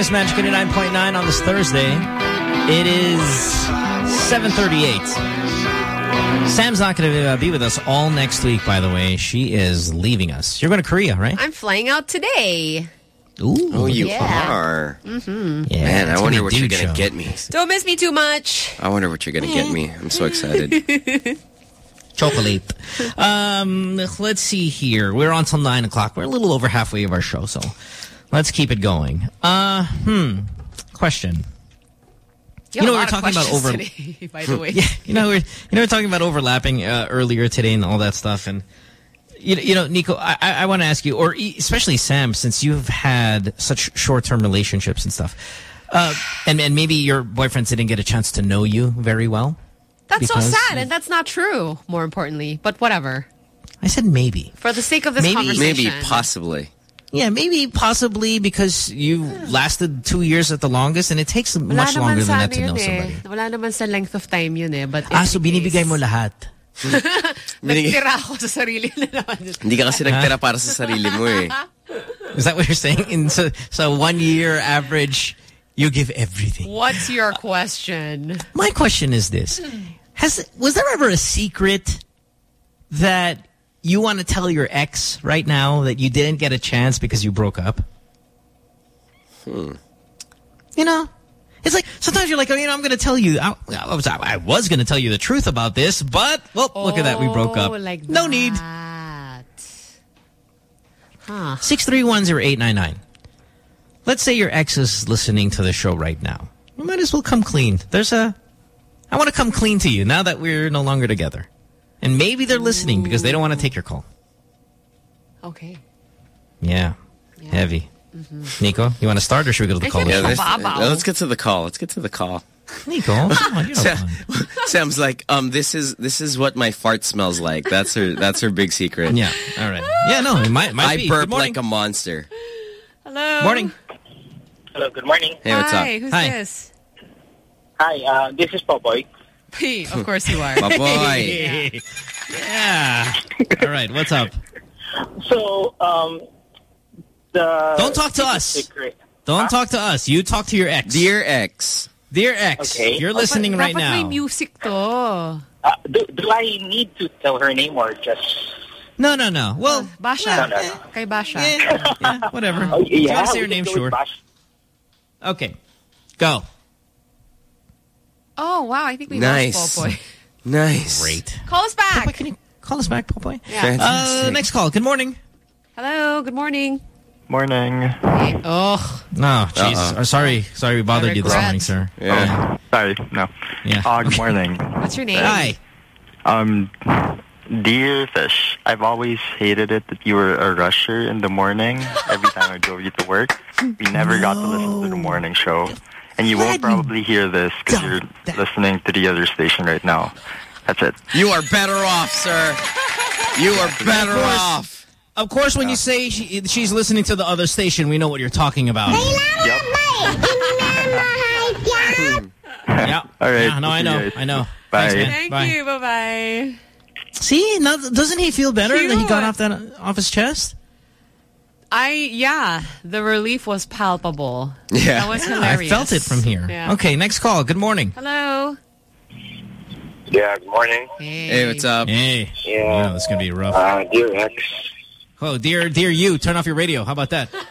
It's famous Magic 89.9 on this Thursday. It is 7.38. Sam's not going to uh, be with us all next week, by the way. She is leaving us. You're going to Korea, right? I'm flying out today. Ooh. Oh, you Yeah. are. Mm-hmm. Yeah, Man, I wonder what you're going to get me. Don't miss me too much. I wonder what you're going to get me. I'm so excited. Chocolate. um, let's see here. We're on till 9 o'clock. We're a little over halfway of our show, so let's keep it going. Uh, hmm. Question. You, You know, have we a were lot of talking about over- today, by the way. Yeah, you know, we're you know we're talking about overlapping uh, earlier today and all that stuff, and you know, you know Nico, I, I I want to ask you, or e- especially Sam, since you've had such short-term relationships and stuff, uh, and and maybe your boyfriends didn't get a chance to know you very well. That's so sad, and that's not true, more importantly. But whatever. I said maybe. For the sake of this Maybe- conversation. Maybe, possibly. Yeah, maybe possibly because you lasted two years at the longest, and it takes Wala much naman longer than that ano to yun know eh. somebody. Wala naman sa length of time yun eh. But Ah, so binibigay mo lahat. Binigay- Nagtira ako sa sarili na naman. Hindi ka kasi nagtira para sa sarili mo eh. Is that what you're saying? In so, so one year average, you give everything. What's your question? My question is this: Has was there ever a secret that you want to tell your ex right now that you didn't get a chance because you broke up? Hmm. You know, it's like sometimes you're like, oh, you know, I'm going to tell you. I, I was I was going to tell you the truth about this, but well, look at that, we broke up. Oh, like no need. that. Huh. Six three one zero eight nine nine. Let's say your ex is listening to the show right now. You might as well come clean. There's a. I want to come clean to you now that we're no longer together, and maybe they're listening because they don't want to take your call. Okay. Yeah, heavy. Nico, you want to start or should we go to the call? Yeah, list? this- let's get to the call. Let's get to the call. Nico, come on, you're Sam. Sam's like, um, this is this is what my fart smells like. That's her. That's her big secret. Yeah. All right. Yeah. No, it might. might I be. burp Good morning. like a monster. Hello. Morning. Hello, good morning. Hey, what's Hi, up? who's Hi. this? Hi, uh, this is Popoy. Hey, of course you are. My boy. yeah. All right. What's up? So, um, the Don't talk to us. secret. Don't talk to us. You talk to your ex. Dear ex. Dear ex. Okay. You're listening right Dapat may now. music to. Uh, do, do I need to tell her name or just? No, no, no. Well, Basha. No, no, no. Kay Basha. yeah, whatever. Oh, If you yeah, want to say your name, sure. Okay. Go. Oh, wow. I think we Nice. lost Boy. Nice. Great. Call us back. Popoy, can you call us back, Popoy? Yeah. Uh, next call. Good morning. Hello. Good morning. Morning. Hey. Oh. No, jeez. Uh-oh. Uh, sorry. Sorry we bothered you this morning, sir. Yeah. Sorry, no. Yeah. Uh, good morning. What's your name? Hi. Um, dear Fish, I've always hated it that you were a rusher in the morning every time I drove you to work. We never got to listen to the morning show. And you won't probably hear this because you're listening to the other station right now. That's it. You are better off, sir. You are better course. off. Of course, when you say she, she's listening to the other station, we know what you're talking about. Yep. yeah. All right. Yeah, no, I know. guys. I know. Bye. Thanks, man. Thank Bye. you. Bye-bye. See, now, doesn't he feel better that he got off that off his chest? I, yeah, the relief was palpable. Yeah. That was hilarious. I felt it from here. Yeah. Okay, next call. Good morning. Hello. Yeah, good morning. Hey, what's up? Hey. Yeah. This is gonna be rough. Uh, dear ex. Oh, dear, dear you, turn off your radio. How about that?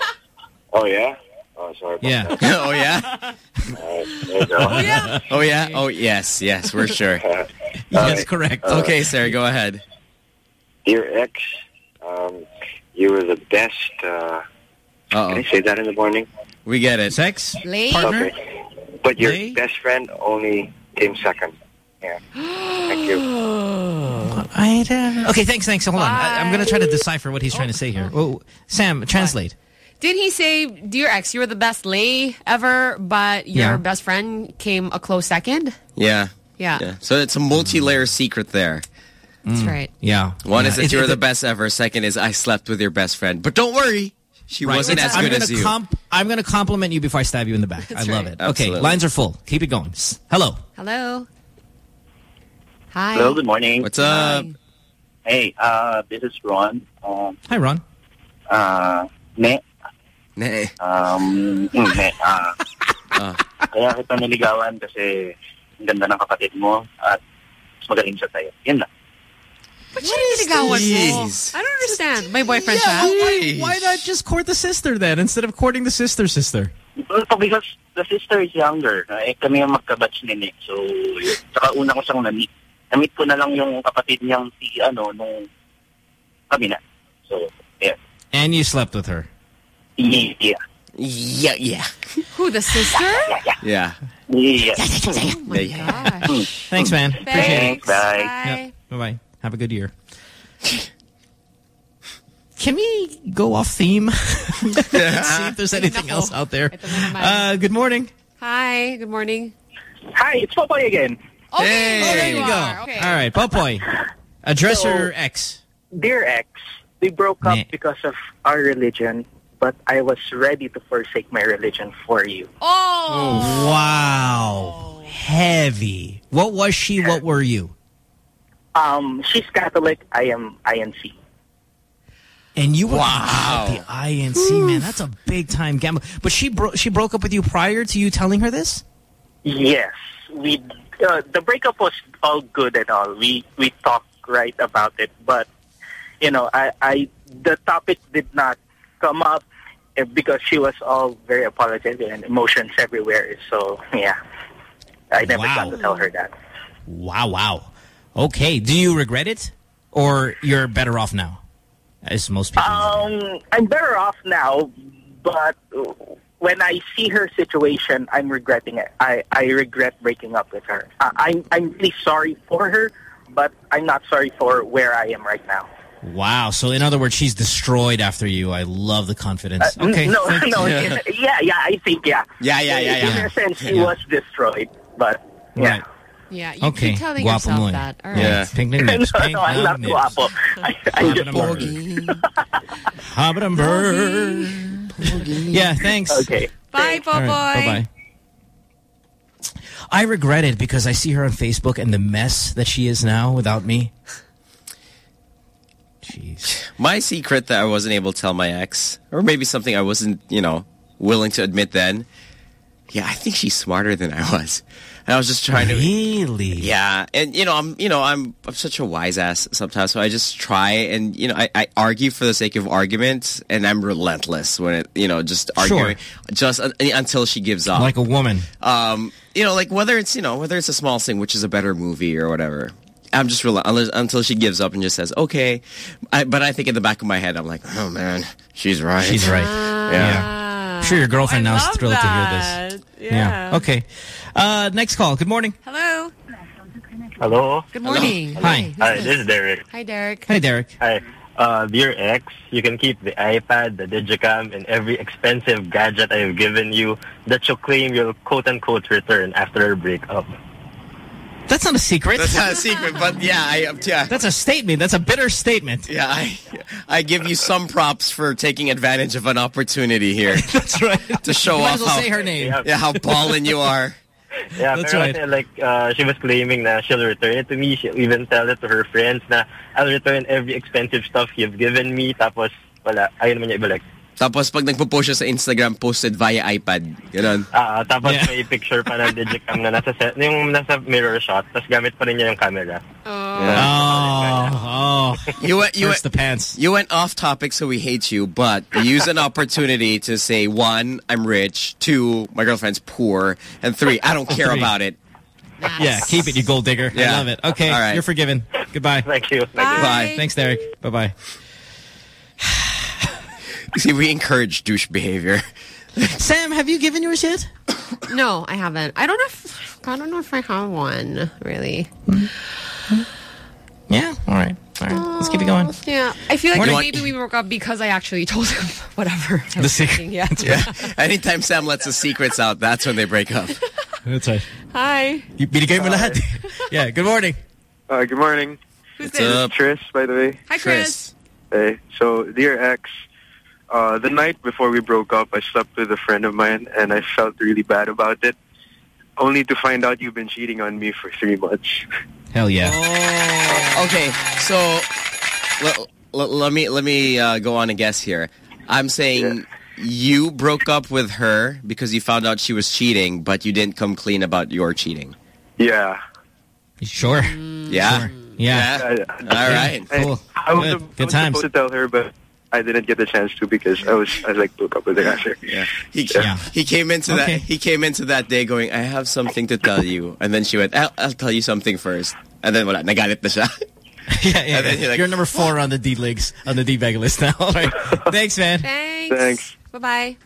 Oh, yeah? Oh, sorry about Yeah. that. oh yeah. All right, there you go. Oh, yeah. Oh yeah. Oh yes. Yes, we're sure. yes, correct. Okay, sir. Go ahead. Dear ex, um, you were the best, uh, Uh can I oh. say that in the morning? We get it. Sex Late? partner. Okay. But your Lay? best friend only came second. Yeah. Thank you. I don't- Okay, thanks, thanks. Hold on. I, I'm gonna try to decipher what he's trying to say here. Oh, Sam, translate. Did he say, dear ex, you were the best lay ever, but your Yeah. best friend came a close second? Yeah. Yeah, Yeah. So it's a multi-layer secret there. That's right. Yeah. One Yeah. is that It- you're it- the best ever. Second is I slept with your best friend. But don't worry, she Right. wasn't It's- as I'm good gonna as you. comp- I'm going to compliment you before I stab you in the back. That's I love right. it. Okay, lines are full. Keep it going. Hello. Hello. Hi. Hello, good morning. What's up? Hey, uh, this is Ron. Um, Hi, Ron. uh, ne, Nay. um, mm, ne, ah, Ah. kaya kita niligawan kasi ang ganda ng kapatid mo at mas magaling siya sa'yo. Yan lang. But siya yung niligawan mo. Jeez. I don't understand. My boyfriend siya. why, why not just court the sister then instead of courting the sister sister? So, because the sister is younger. Eh, kami yung magka-batch ni Nick. So, yun. saka una ko siyang na-meet. Na-meet ko na lang yung kapatid niyang si, ano, nung kami na. So, yeah. And you slept with her. Yeah. Yeah, yeah. Who, the sister? Yeah. Yeah. Oh my gosh. Thanks, man. Appreciate it. Thanks. Bye. Bye bye. Have a good year. Can we go off theme? See if there's anything else out there. Uh, good morning. Hi, good morning. Hi, it's Popoy again. Okay, Oh, there you go. All right, Popoy. Address So- your ex. Dear ex, we broke up because of our religion, but I was ready to forsake my religion for you. Oh. Wow. Heavy. What was she? What were you? Um, she's Catholic. I am INC. And you were Wow. the INC, man. That's a big time gamble. But she bro she broke up with you prior to you telling her this? Yes, we. Uh, the breakup was all good and all. We we talked right about it, but you know, I, I the topic did not come up eh, because she was all very apologetic and emotions everywhere. So yeah, I never Wow. got to tell her that. Wow, wow. Okay. Do you regret it? Or you're better off now? As most people. Um, I'm better off now, but when I see her situation, I'm regretting it. I, I regret breaking up with her. I, I'm I'm really sorry for her, but I'm not sorry for where I am right now. Wow. So in other words, she's destroyed after you. I love the confidence. Uh, okay. No, no. in- Yeah, yeah. I think yeah. Yeah, yeah, yeah, In yeah. a sense, she Yeah. was destroyed, but yeah. Right. Yeah, you Okay. keep telling Guapo yourself mo that. All right. Yeah. Pink nips. no, Pink no, I'm not nips. guapo. I, I just Habit and. Yeah, thanks. Okay. Bye, All Popoy. right, bye-bye. I regret it because I see her on Facebook and the mess that she is now without me. Jeez. My secret that I wasn't able to tell my ex, or maybe something I wasn't, you know, willing to admit then. Yeah, I think she's smarter than I was. And I was just trying to really, yeah. And you know, I'm, you know, I'm, I'm such a wise ass sometimes. So I just try and you know, I, I argue for the sake of argument, and I'm relentless when it, you know, just arguing, just un until she gives up. Like a woman. Um, you know, like whether it's you know whether it's a small thing, which is a better movie or whatever. I'm just rel unless, until she gives up and just says okay. I, but I think in the back of my head, I'm like, oh man, she's right. She's right. Yeah. I'm sure your girlfriend now is love thrilled to hear this. Yeah. Okay. Uh, next call. Good morning. Hello. Hello. Good morning. Hi. Hi, this is Derek. Hi, Derek. Hi, Derek. Hi. Uh, dear ex, you can keep the iPad, the Digicam, and every expensive gadget I've given you that you claim you'll quote-unquote return after a breakup. That's not a secret. That's not a secret, but yeah, I yeah. That's a statement. That's a bitter statement. Yeah, I I give you some props for taking advantage of an opportunity here. That's right. To show You might off as well how say her name. Yeah, how ballin' you are. Yeah, That's pero right. kasi, like, uh, she was claiming that she'll return it to me. She'll even tell it to her friends na I'll return every expensive stuff you've given me. Tapos, wala. Ayaw naman niya ibalik. Tapos pag nagpo-post siya sa Instagram, posted via iPad. Ganon. Ah, tapos Yeah. may picture pa ng Digicam na nasa set, yung nasa mirror shot, tapos gamit pa rin niya yung camera. Oh, oh. You went, you First went, the pants. You went off topic, so we hate you. But you use an opportunity to say one, I'm rich. Two, my girlfriend's poor. And three, I don't care Three. about it. Yeah, keep it, you gold digger. I love it. Okay, All right. you're forgiven. Goodbye. Thank you. Thank you. Bye. Thanks, Derek. Bye-bye. See, we encourage douche behavior. Sam, have you given yours yet? No, I haven't. I don't know if I don't know if I have one really. Yeah. All right. All right. Let's keep it going. Yeah, I feel like Morning. maybe we broke up because I actually told him whatever. The secret. thinking, Yeah. Yeah. Anytime Sam lets the secrets out, that's when they break up. That's right. Hi. You binigay mo lahat. yeah, good morning. Uh, good morning. Who's What's up? Tris, by the way. Hi, Chris. Hey, so dear ex, uh, the night before we broke up, I slept with a friend of mine, and I felt really bad about it. Only to find out you've been cheating on me for three months. Hell yeah. Okay, so let, let, let me let me uh, go on a guess here. I'm saying you broke up with her because you found out she was cheating, but you didn't come clean about your cheating. Yeah. Sure. Yeah. Yeah. All right. Cool. I was, Good. I Good was times. supposed to tell her, but I didn't get the chance to because I was I like broke up with her after. Yeah. He, Yeah. he came into Okay. that he came into that day going, I have something to tell you. And then she went, I'll, I'll tell you something first. And then wala, nagalit na siya. yeah, yeah. And then yeah. you're like- You're number four on the D leagues on the D bag list now. All right. Thanks, man. Thanks. Thanks. Bye bye.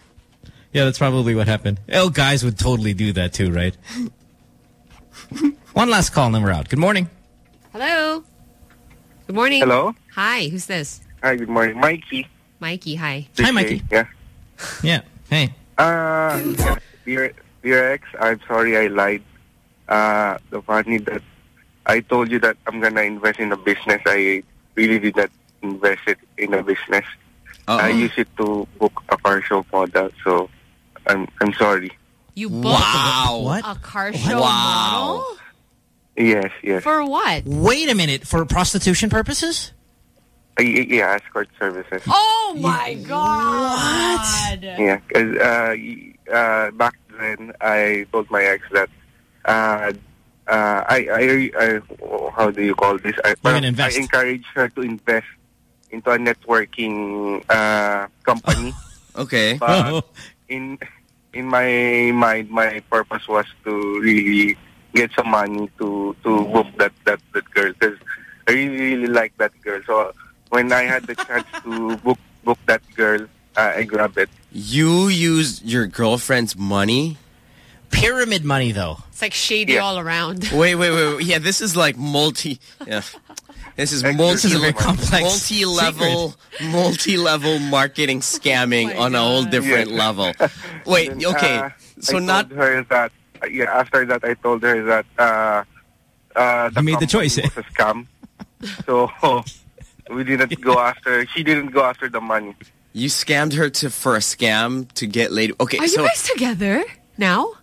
Yeah, that's probably what happened. Oh, guys would totally do that too, right? One last call and then we're out. Good morning. Hello. Good morning. Hello? Hi, who's this? Hi, good morning. Mikey. Mikey, hi. Hi, Mikey. Yeah. Yeah. Hey. Uh, yeah. dear, dear ex, I'm sorry I lied. Uh, the funny that I told you that I'm gonna invest in a business. I really did not invest it in a business. I Uh-oh. used it to book a car show model. So I'm I'm sorry. You booked Wow. What? a car show Wow. model? Yes, yes. For what? Wait a minute. For prostitution purposes? Uh, yeah, escort services. Oh my god! Yeah, 'cause, uh, y- uh, back then I told my ex that uh, uh, I, I, I, how do you call this? I, gonna I invest. encourage her to invest into a networking uh, company. Okay. But in in my mind, my purpose was to really get some money to to book that that that girl because I really really like that girl. So when I had the chance to book book that girl, uh, I grabbed it. You used your girlfriend's money? Pyramid money, though. It's like shady all around. Wait, wait, wait. wait. Yeah, this is like multi. Yeah. This is multi is a very complex multi-level multi-level marketing scamming on a whole different Yes. level. Wait, And, okay. uh, so I not told her that uh, yeah. After that, I told her that uh, uh, the You made the company choice, eh? was a scam. so we didn't go after. She didn't go after the money. you scammed her to for a scam to get laid. Okay, Are so you guys together now?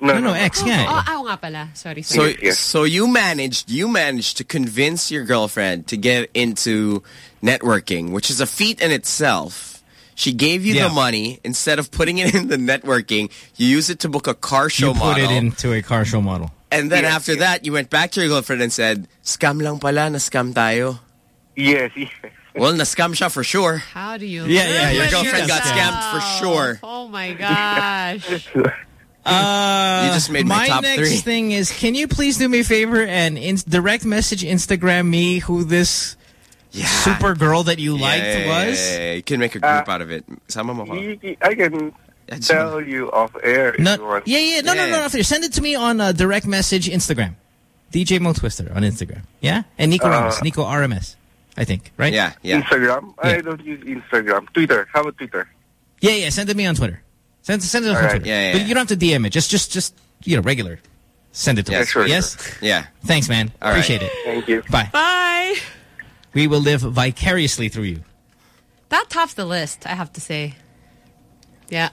No, no, ex, Oh, yeah. oh, ako nga pala. Sorry, So, sorry. so you managed, you managed to convince your girlfriend to get into networking, which is a feat in itself. She gave you Yeah. the money instead of putting it in the networking. You use it to book a car show You put model, it into a car show model. and then Yes, after yes. that, you went back to your girlfriend and said, "Scam lang pala, na scam tayo." Yes, yes. Well, na scam siya for sure. How do you? Yeah, yeah, your girlfriend got scammed for sure. Oh my gosh. Uh, You just made my top next three. thing is, can you please do me a favor and in direct message Instagram me who this Yeah. super girl that you liked Yeah, yeah, was? yeah, yeah. You can make a group out of it. Sama mo ko. Y- y- I can Yeah, just- tell you off air if No, you want. yeah, yeah, no, no, Yeah. no, no. Send it to me on uh, direct message Instagram. DJ Mo Twister on Instagram. Yeah? And Nico Uh, Ramos. Nico RMS. I think, right? Yeah, yeah. Instagram? Yeah. I don't use Instagram. Twitter. How about Twitter? Yeah, yeah. Send it to me on Twitter. Send, send it on All right. Twitter. Yeah, yeah, but you don't have to DM it. Just, just, just, you know, regular. Send it to Yeah, us. sure, yes? Yeah. Thanks, man. All right. Appreciate it. Thank you. Bye. Bye. We will live vicariously through you. That tops the list, I have to say. Yeah.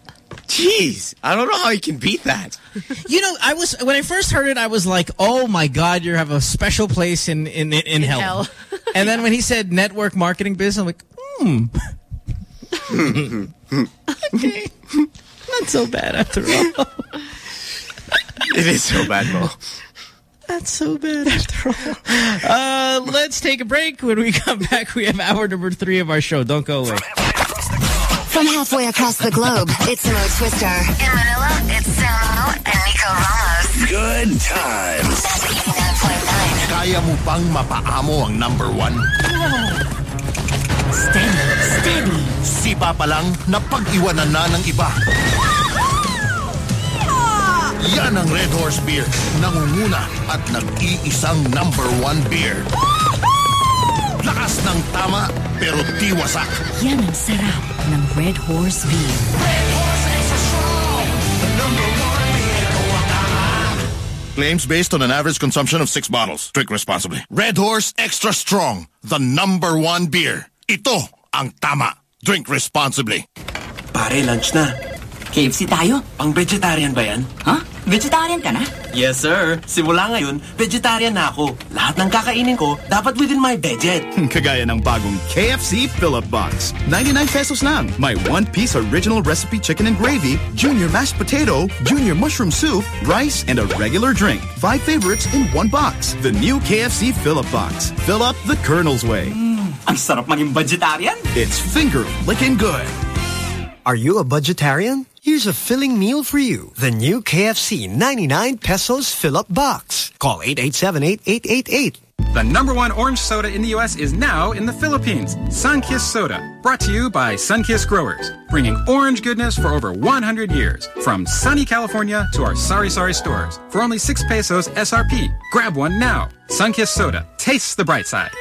Jeez, I don't know how you can beat that. You know, I was when I first heard it, I was like, "Oh my God, you have a special place in in in, in hell." hell. and then when he said network marketing business, I'm like, "Hmm, okay, not so bad after all. It is so bad, Mo. Not so bad after all." Uh, let's take a break. When we come back, we have hour number three of our show. Don't go away. From halfway across the globe, it's Mo Twister. In Manila, it's Samo and Nico Ramos. Good times. Kaya mo bang mapaamo ang number one? Steady, steady. Sipa pa lang, napag-iwanan na ng iba. Yan ang Red Horse Beer. Nangunguna at nag-iisang number one beer. Lakas ng tama, pero di wasak. Yan ang sarap ng Red Horse Beer. Claims based on an average consumption of six bottles. Drink responsibly. Red Horse Extra Strong. The number one beer. Ito ang tama. Drink responsibly. Pare, lunch na. KFC tayo? Pang vegetarian ba yan? Ha? Vegetarian ka na? Yes, sir. Simula ngayon, vegetarian na ako. Lahat ng kakainin ko, dapat within my budget. Kagaya ng bagong KFC Fill-Up Box. 99 pesos lang. May one-piece original recipe chicken and gravy, junior mashed potato, junior mushroom soup, rice, and a regular drink. Five favorites in one box. The new KFC Fill-Up Box. Fill up the Colonel's way. Hmm, ang sarap maging vegetarian. It's finger licking good. Are you a budgetarian? Here's a filling meal for you. The new KFC 99 pesos fill-up box. Call 887-8888. The number one orange soda in the U.S. is now in the Philippines. Sunkist Soda. Brought to you by Sunkist Growers. Bringing orange goodness for over 100 years. From sunny California to our sari sari stores. For only 6 pesos SRP. Grab one now. Sunkist Soda. Tastes the bright side.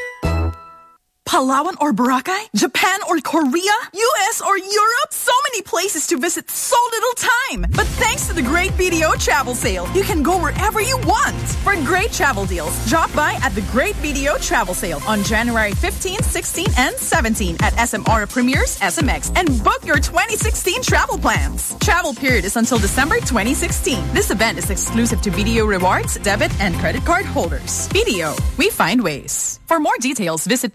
Palawan or Boracay? Japan or Korea? US or Europe? So many places to visit, so little time. But thanks to the great BDO travel sale, you can go wherever you want. For great travel deals, drop by at the Great BDO travel sale on January 15, 16, and 17 at SM Aura Premiers SMX and book your 2016 travel plans. Travel period is until December 2016. This event is exclusive to BDO rewards, debit, and credit card holders. BDO, we find ways. For more details, visit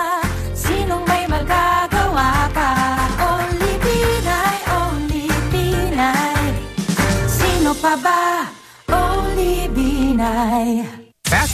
Pa? Only be Fast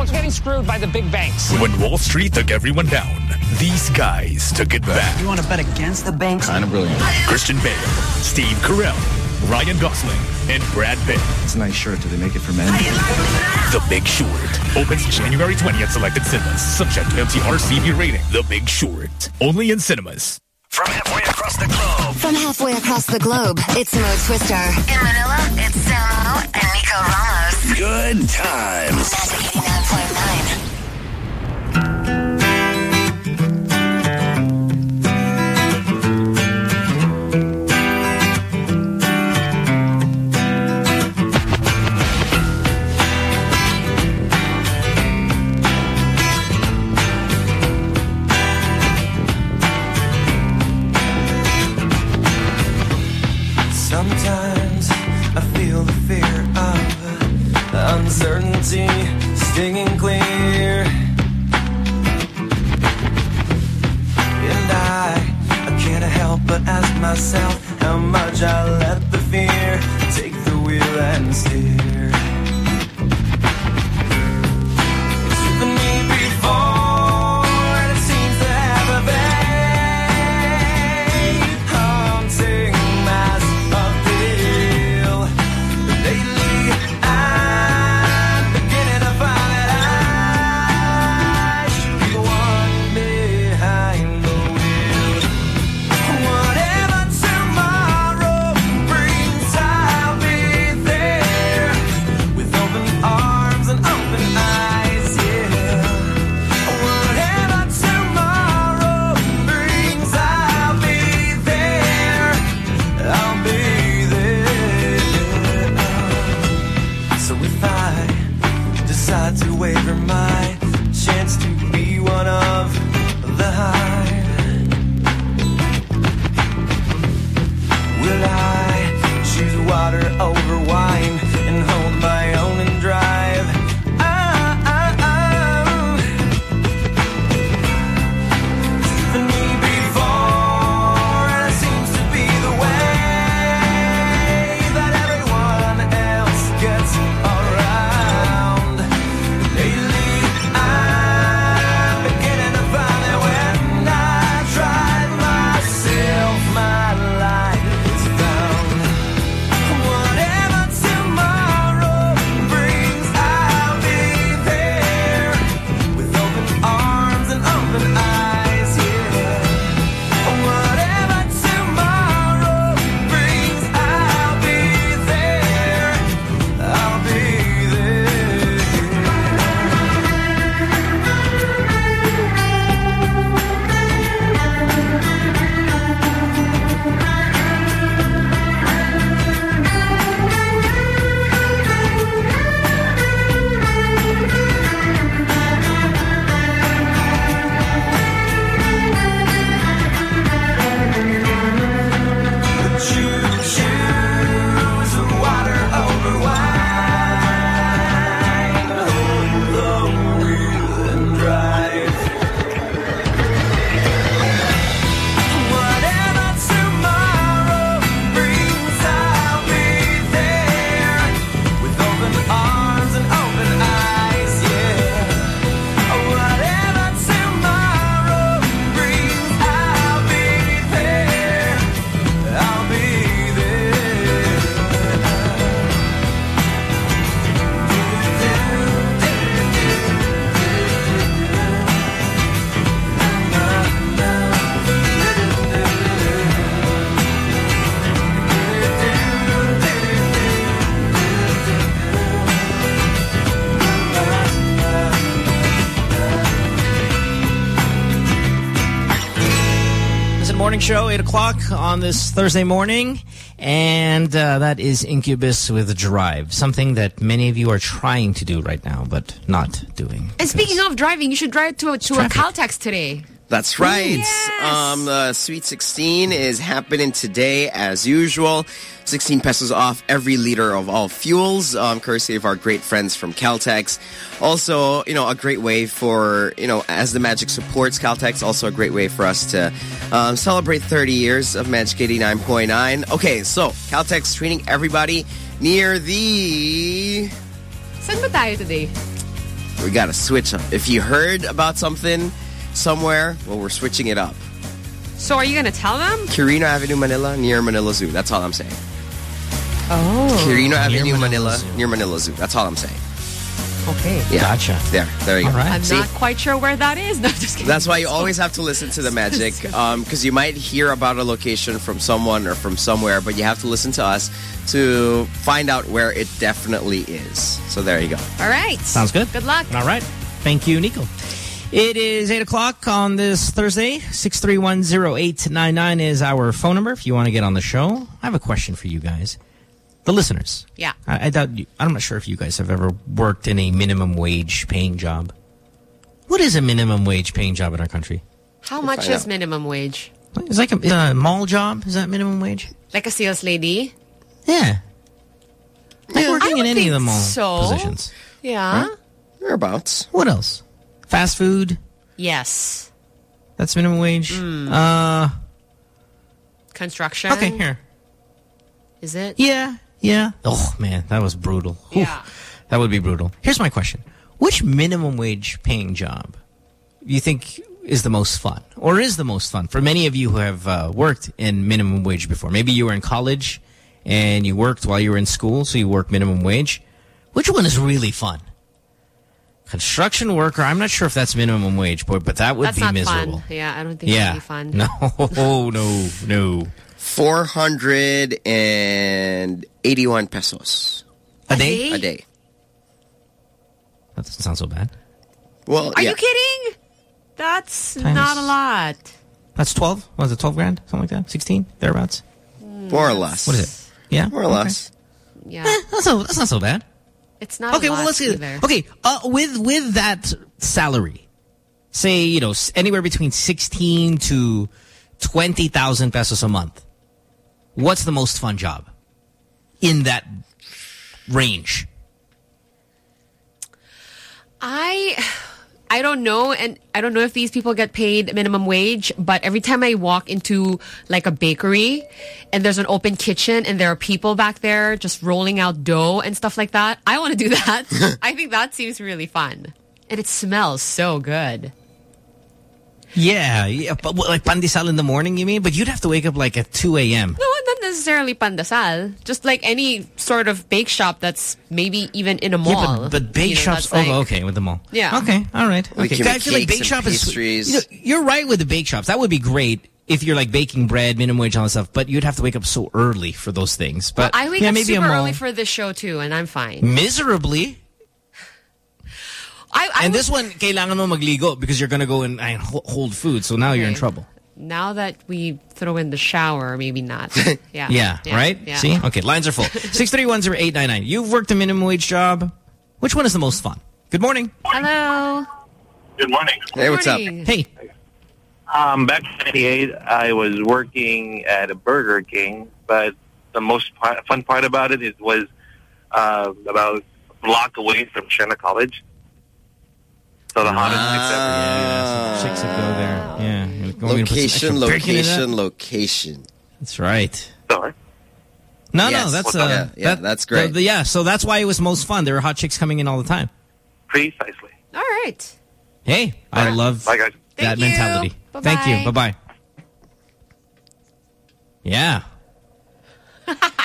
Everyone's getting screwed by the big banks. When Wall Street took everyone down, these guys took it back. You want to bet against the banks? Kind of brilliant. Christian Bale, Steve Carell, Ryan Gosling, and Brad Pitt. It's a nice shirt. Do they make it for men? The Big Short opens January 20th at selected cinemas. Subject to MTRCB rating. The Big Short. Only in cinemas. From halfway across the globe. From halfway across the globe, it's Mo Twister. In Manila, it's Samo and Nico Ramos. Good times. I let the fear take the wheel and steer. Show, 8 o'clock on this Thursday morning. And uh, that is Incubus with Drive, something that many of you are trying to do right now, but not doing. And speaking of driving, you should drive to a, to a. Caltex today. That's right. Yes. Um, the Sweet 16 is happening today as usual. 16 pesos off every liter of all fuels, um, courtesy of our great friends from Caltex. Also, you know, a great way for, you know, as the Magic supports Caltex, also a great way for us to um, celebrate 30 years of Magic 89.9. Okay, so Caltex treating everybody near the... Saan ba tayo today? We got to switch up. If you heard about something somewhere, well, we're switching it up. So are you going to tell them? Quirino Avenue, Manila, near Manila Zoo. That's all I'm saying. Oh. Quirino Avenue, Manila Manila, near Manila Zoo. That's all I'm saying. Okay. Yeah. Gotcha. There. There you All go. right. I'm See? not quite sure where that is. No, just kidding. That's why you always have to listen to the magic, um, because you might hear about a location from someone or from somewhere, but you have to listen to us to find out where it definitely is. So there you go. All right. Sounds good. Good luck. All right. Thank you, Nico. It is 8 o'clock on this Thursday. 6310899 is our phone number if you want to get on the show. I have a question for you guys. The listeners. Yeah. I, I doubt you, I'm not sure if you guys have ever worked in a minimum wage paying job. What is a minimum wage paying job in our country? How much is out. minimum wage? It's like a, a mall job. Is that minimum wage? Like a sales lady? Yeah. Like I working in any of the think mall so. positions. Yeah. Whereabouts? What else? Fast food. Yes. That's minimum wage. Hmm. Uh, Construction? okay, here. Is it? Yeah, yeah. Oh, man, that was brutal. Yeah. That would be brutal. Here's my question. Which minimum wage paying job you think is the most fun? Or is the most fun? For many of you who have uh, worked in minimum wage before. Maybe you were in college and you worked while you were in school, so you work minimum wage. Which one is really fun? Construction worker, I'm not sure if that's minimum wage, boy, but that would That's be miserable. fun. Yeah, I don't think Yeah. it'd be fun. No, no, no. 481 pesos A day? a day. That doesn't sound so bad. Well, Are yeah. you kidding? That's Times- not a lot. That's 12? Was it 12 grand? Something like that? 16? Thereabouts? More or less. What is it? Yeah? More or Okay. less. Yeah. Eh, that's, so, that's not so bad. It's not okay, a lot well, let's get either. Okay, uh, with, with that salary, say, you know, anywhere between 16 to 20,000 pesos a month, what's the most fun job in that range? I I don't know and I don't know if these people get paid minimum wage, but every time I walk into like a bakery and there's an open kitchen and there are people back there just rolling out dough and stuff like that, I want to do that. I think that seems really fun. And it smells so good. Yeah, yeah, but what, like pandesal in the morning, you mean? But you'd have to wake up like at 2 a.m. No, not necessarily pandesal. Just like any sort of bake shop that's maybe even in a mall. Yeah, but, but bake You know, shops. that's like- oh, okay, with the mall. Yeah. Okay. All right. Okay. can I feel like bake and shop is. pastries. You know, you're right with the bake shops. That would be great if you're like baking bread, minimum wage, all that stuff. But you'd have to wake up so early for those things. But I wake yeah, up maybe super a mall. early for this show too, and I'm fine. miserably. I, I and this one, kailangan mo magligo because you're gonna go and, and hold food. So now you're in trouble. Now that we throw in the shower, maybe not. Yeah. Yeah, right? Yeah. See? Okay, lines are full. 6310899. You've worked a minimum wage job. Which one is the most fun? Good morning. Hello. Good morning. Hey, what's up? Hey. Um, back in 98, I was working at a Burger King, but the most fu- fun part about it was uh, about a block away from Sherna College. So the hottest chicks ever. Yeah, some chicks that go there. Yeah. you're going to put some Location, extra bacon in that. location, location. That's right. Sorry. No, Yes. no, that's Yeah, uh, yeah, that- that's great. the- the- yeah, so that's why it was most fun. There were hot chicks coming in all the time. Precisely. All right. Hey, I Alright. love Bye, guys. that Thank you. mentality. Bye-bye. Thank you. Bye bye. Yeah.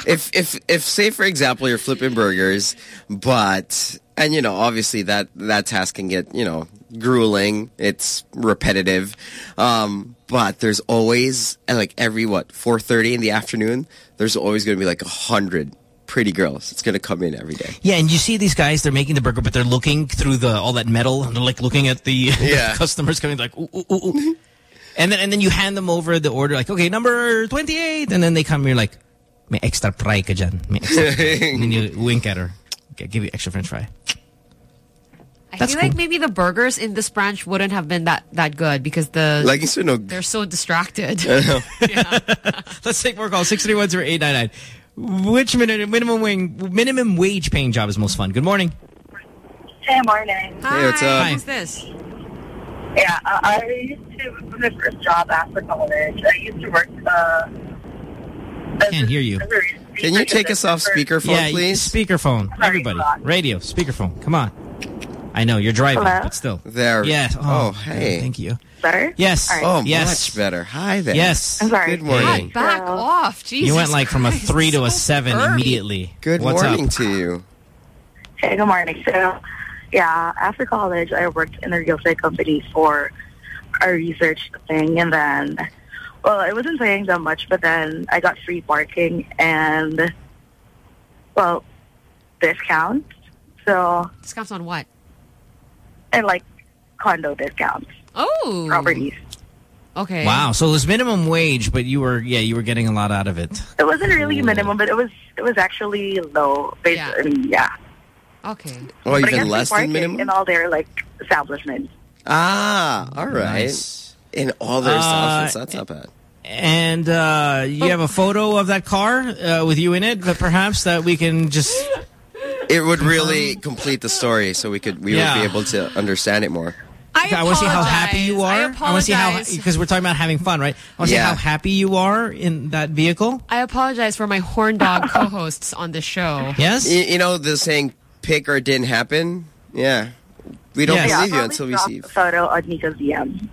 if if if say for example you're flipping burgers, but and you know obviously that that task can get you know grueling. It's repetitive, um, but there's always and like every what 4:30 in the afternoon. There's always going to be like a hundred pretty girls. It's going to come in every day. Yeah, and you see these guys, they're making the burger, but they're looking through the all that metal, and they're like looking at the Yeah. customers coming like, ooh, ooh, ooh. And then and then you hand them over the order like, okay, number 28. And then they come here like, may extra fry ka dyan. May extra. and then you wink at her. Okay, give you extra french fry. I That's feel like maybe the burgers in this branch wouldn't have been that that good because the Lagi sunog. they're so distracted. Let's take more calls. 631-0899. Which minimum, minimum, wing, minimum wage paying job is most fun? Good morning. Hey, morning. Hi, what's up? Who's this? Yeah, I, I used to, my first job after college, I used to work, uh, Can't hear you. Can you take us off speakerphone, yeah, please? Speakerphone. Everybody. Radio, speakerphone. Come on. I know, you're driving, Hello? but still. There. Yes. Oh, oh hey. Thank you. Better? Yes. All right. Oh, Yes. much better. Hi there. Yes. I'm sorry. Good morning. Back off, Jesus. you went like from a three to a seven early. immediately. Good What's morning up? to you. Hey, good morning. So, yeah, after college, I worked in a real estate company for a research thing, and then, well, I wasn't paying that much, but then I got free parking and, well, discounts. So, Discounts on what? and like condo discounts, Oh. properties. Okay. Wow. So it was minimum wage, but you were, yeah, you were getting a lot out of it. It wasn't really minimum, but it was it was actually low. Based, Yeah. I yeah. Okay. Oh, but even less than minimum? in all their like establishments. Ah, all right. Nice. In all their Uh, establishments, that's not bad. And uh, you have a photo of that car uh, with you in it, but perhaps that we can just... It would really complete the story, so we could we Yeah. would be able to understand it more. I, I want to see how happy you are. I want to see how because we're talking about having fun, right? I want to Yeah. see how happy you are in that vehicle. I apologize for my horn dog co-hosts on the show. Yes. You, you know the saying "pick or didn't happen." Yeah, we don't Yes. Yeah, believe you until we see. a photo on Nico's DM.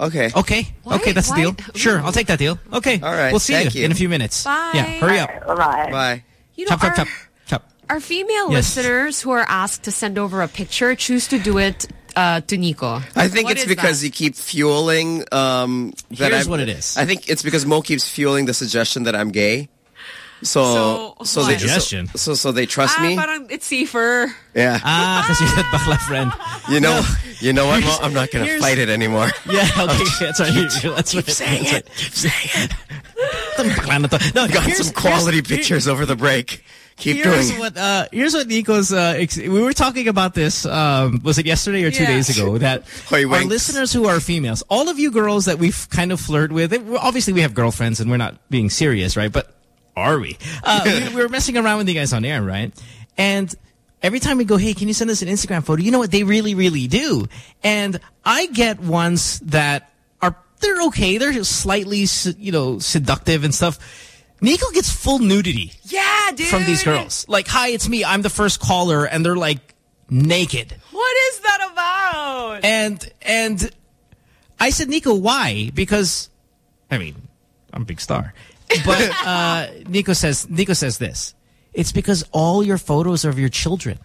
Okay. Okay. Why- okay, that's the deal. Sure, I'll take that deal. Okay. All right, We'll see thank you, you. in a few minutes. Bye. Yeah. Hurry up. Bye bye. Bye. You know, Chop, chop, our, chop, chop. our female Yes. listeners who are asked to send over a picture choose to do it uh, to Nico. I think What it's because that? you keep fueling. Um, that Here's I'm- what it is. I think it's because Mo keeps fueling the suggestion that I'm gay. So, So, they what? Suggestion? So, so, so they trust ah, me. parang it's safer. Yeah. Ah, because you're that bakla friend. You know. You know what? Mo? I'm not gonna fight it anymore. Yeah, okay. That's right. That's right. saying That's it. Keep saying it. right. No, Got some quality here's- pictures over the break. Keep Here's doing. what uh, here's what Nico's. Uh, ex we were talking about this. Um, was it yesterday or two Yeah. days ago? That Hoy our winks. listeners who are females, all of you girls that we've kind of flirted with. it- obviously, we have girlfriends and we're not being serious, right? But are we? Uh, we, we were messing around with you guys on air, right? And every time we go, hey, can you send us an Instagram photo? You know what? They really, really do. And I get ones that are they're okay. They're just slightly, you know, seductive and stuff. Nico gets full nudity Yeah, dude. from these girls. Like, hi, it's me. I'm the first caller, and they're like naked. What is that about? And and I said, Nico, why? Because, I mean, I'm a big star. But uh, Nico says Nico says this. It's because all your photos are of your children.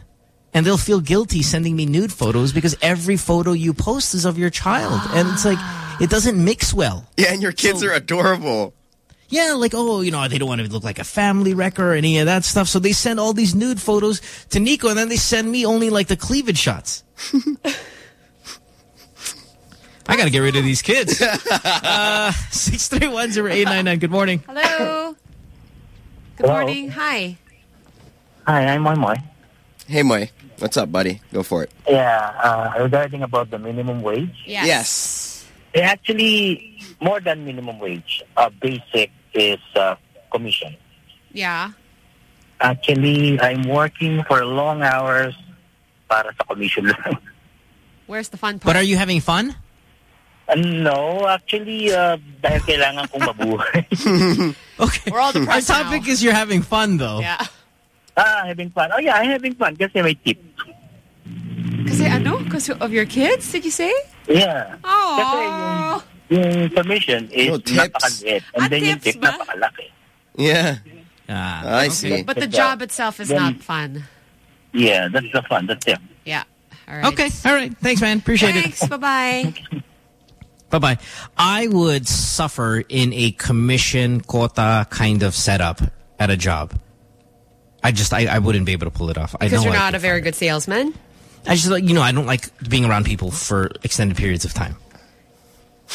And they'll feel guilty sending me nude photos because every photo you post is of your child. And it's like, it doesn't mix well. Yeah, and your kids are adorable. Yeah, like, oh, you know, they don't want to look like a family wrecker or any of that stuff. So they send all these nude photos to Nico, and then they send me only, like, the cleavage shots. I got to get rid of these kids. uh, 6310899, good morning. Hello. Good Hello. morning. Hi. Hi, I'm Moy Moy. Hey, Moy. What's up, buddy? Go for it. Yeah, uh, regarding about the minimum wage, Yes. Yes. eh, actually more than minimum wage. Uh, basic is uh, commission. Yeah. Actually, I'm working for long hours para sa commission lang. Where's the fun part? But are you having fun? Uh, no, actually, uh, dahil kailangan kong mabuhay. Okay. We're all Our depressed topic now. is you're having fun, though. Yeah. ah, having fun. Oh yeah, I'm having fun kasi may tip. Kasi ano? Because of your kids, did you say? Yeah. Kasi Oh. yung commission is No, tips. napakaliit. And Ah, then yung tips tip ba? napakalaki. Yeah. Ah, I see. But the uh, job itself is then- not fun. Yeah, that's the fun. That's it. Yeah. All right. Okay. All right. Thanks, man. Appreciate it. Thanks. Bye-bye. Bye-bye. I would suffer in a commission quota kind of setup at a job. I just, I, I wouldn't be able to pull it off. I Because know you're not a very good salesman. I just, like, you know, I don't like being around people for extended periods of time.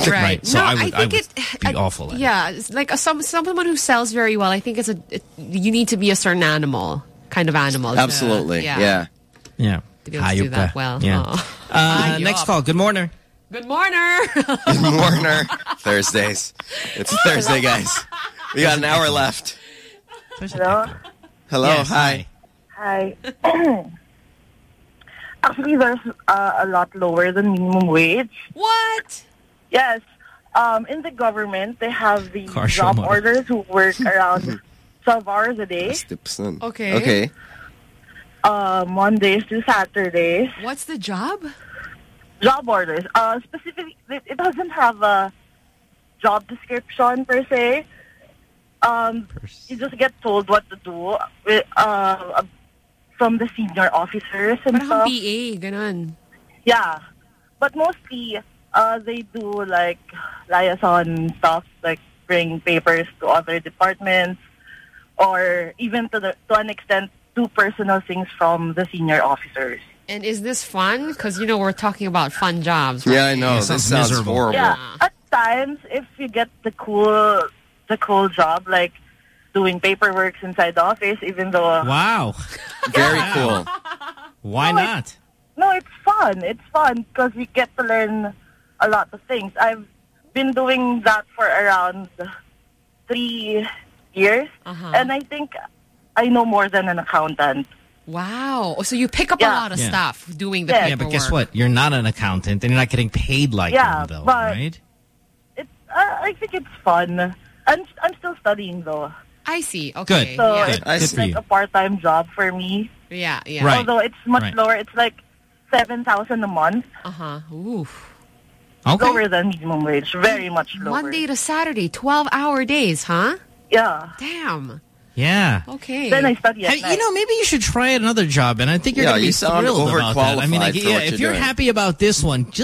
Right. So no, I would, think would it. be I- awful at it. Yeah, it's like a, some someone who sells very well. I think it's a. It, you need to be a certain animal, kind of animal. to- Absolutely. yeah. Yeah. Yeah. To be able to do that well. Yeah. Oh. Uh, Hayop. next call. Good morning. Good morning. Good morning. Thursdays. It's a Thursday, guys. We got an hour left. Hello? Hello. Yes, hi. Hi. Actually, there's uh, a lot lower than minimum wage. What? Yes. Um, in the government, they have the Car job model. orders who work around 12 hours a day, Okay. Okay. uh, Mondays to Saturdays. What's the job? Job orders. Uh, specifically, it it doesn't have a job description per se. Um, you just get told what to do with, uh, from the senior officers and Parang stuff. PA, ganun. Yeah. But mostly, uh, they do like liaison stuff, like bring papers to other departments, or even to the to an extent, do personal things from the senior officers. And is this fun? Because you know we're talking about fun jobs. Right? Yeah, I know. this sounds horrible. Yeah. At times, if you get the cool, the cool job, like doing paperwork inside the office, even though Wow. Very cool. Why No, not? No, it's fun. It's fun because you get to learn a lot of things. I've been doing that for around three years, Uh-huh. and I think I know more than an accountant. Wow. So you pick up a lot of Yeah. stuff doing the Yeah, Yeah, but guess what? You're not an accountant, and you're not getting paid like Yeah, them, though, but- right? It's uh, I think it's fun. I'm I'm still studying though, I see. Okay. so yeah. it's I it's see. like a part-time job for me. Yeah. Yeah. Right. Although it's much Right. lower, it's like seven thousand a month, Uh huh. Oof. Okay. lower than minimum wage, very much lower. Monday to Saturday, twelve hour days, huh? yeah. Damn. Yeah. Okay. Then I study at Hey, you know, maybe you should try another job, and I think you're Yeah, going to be you sound thrilled about that. I mean, like, yeah, if you're you're doing. happy about this one,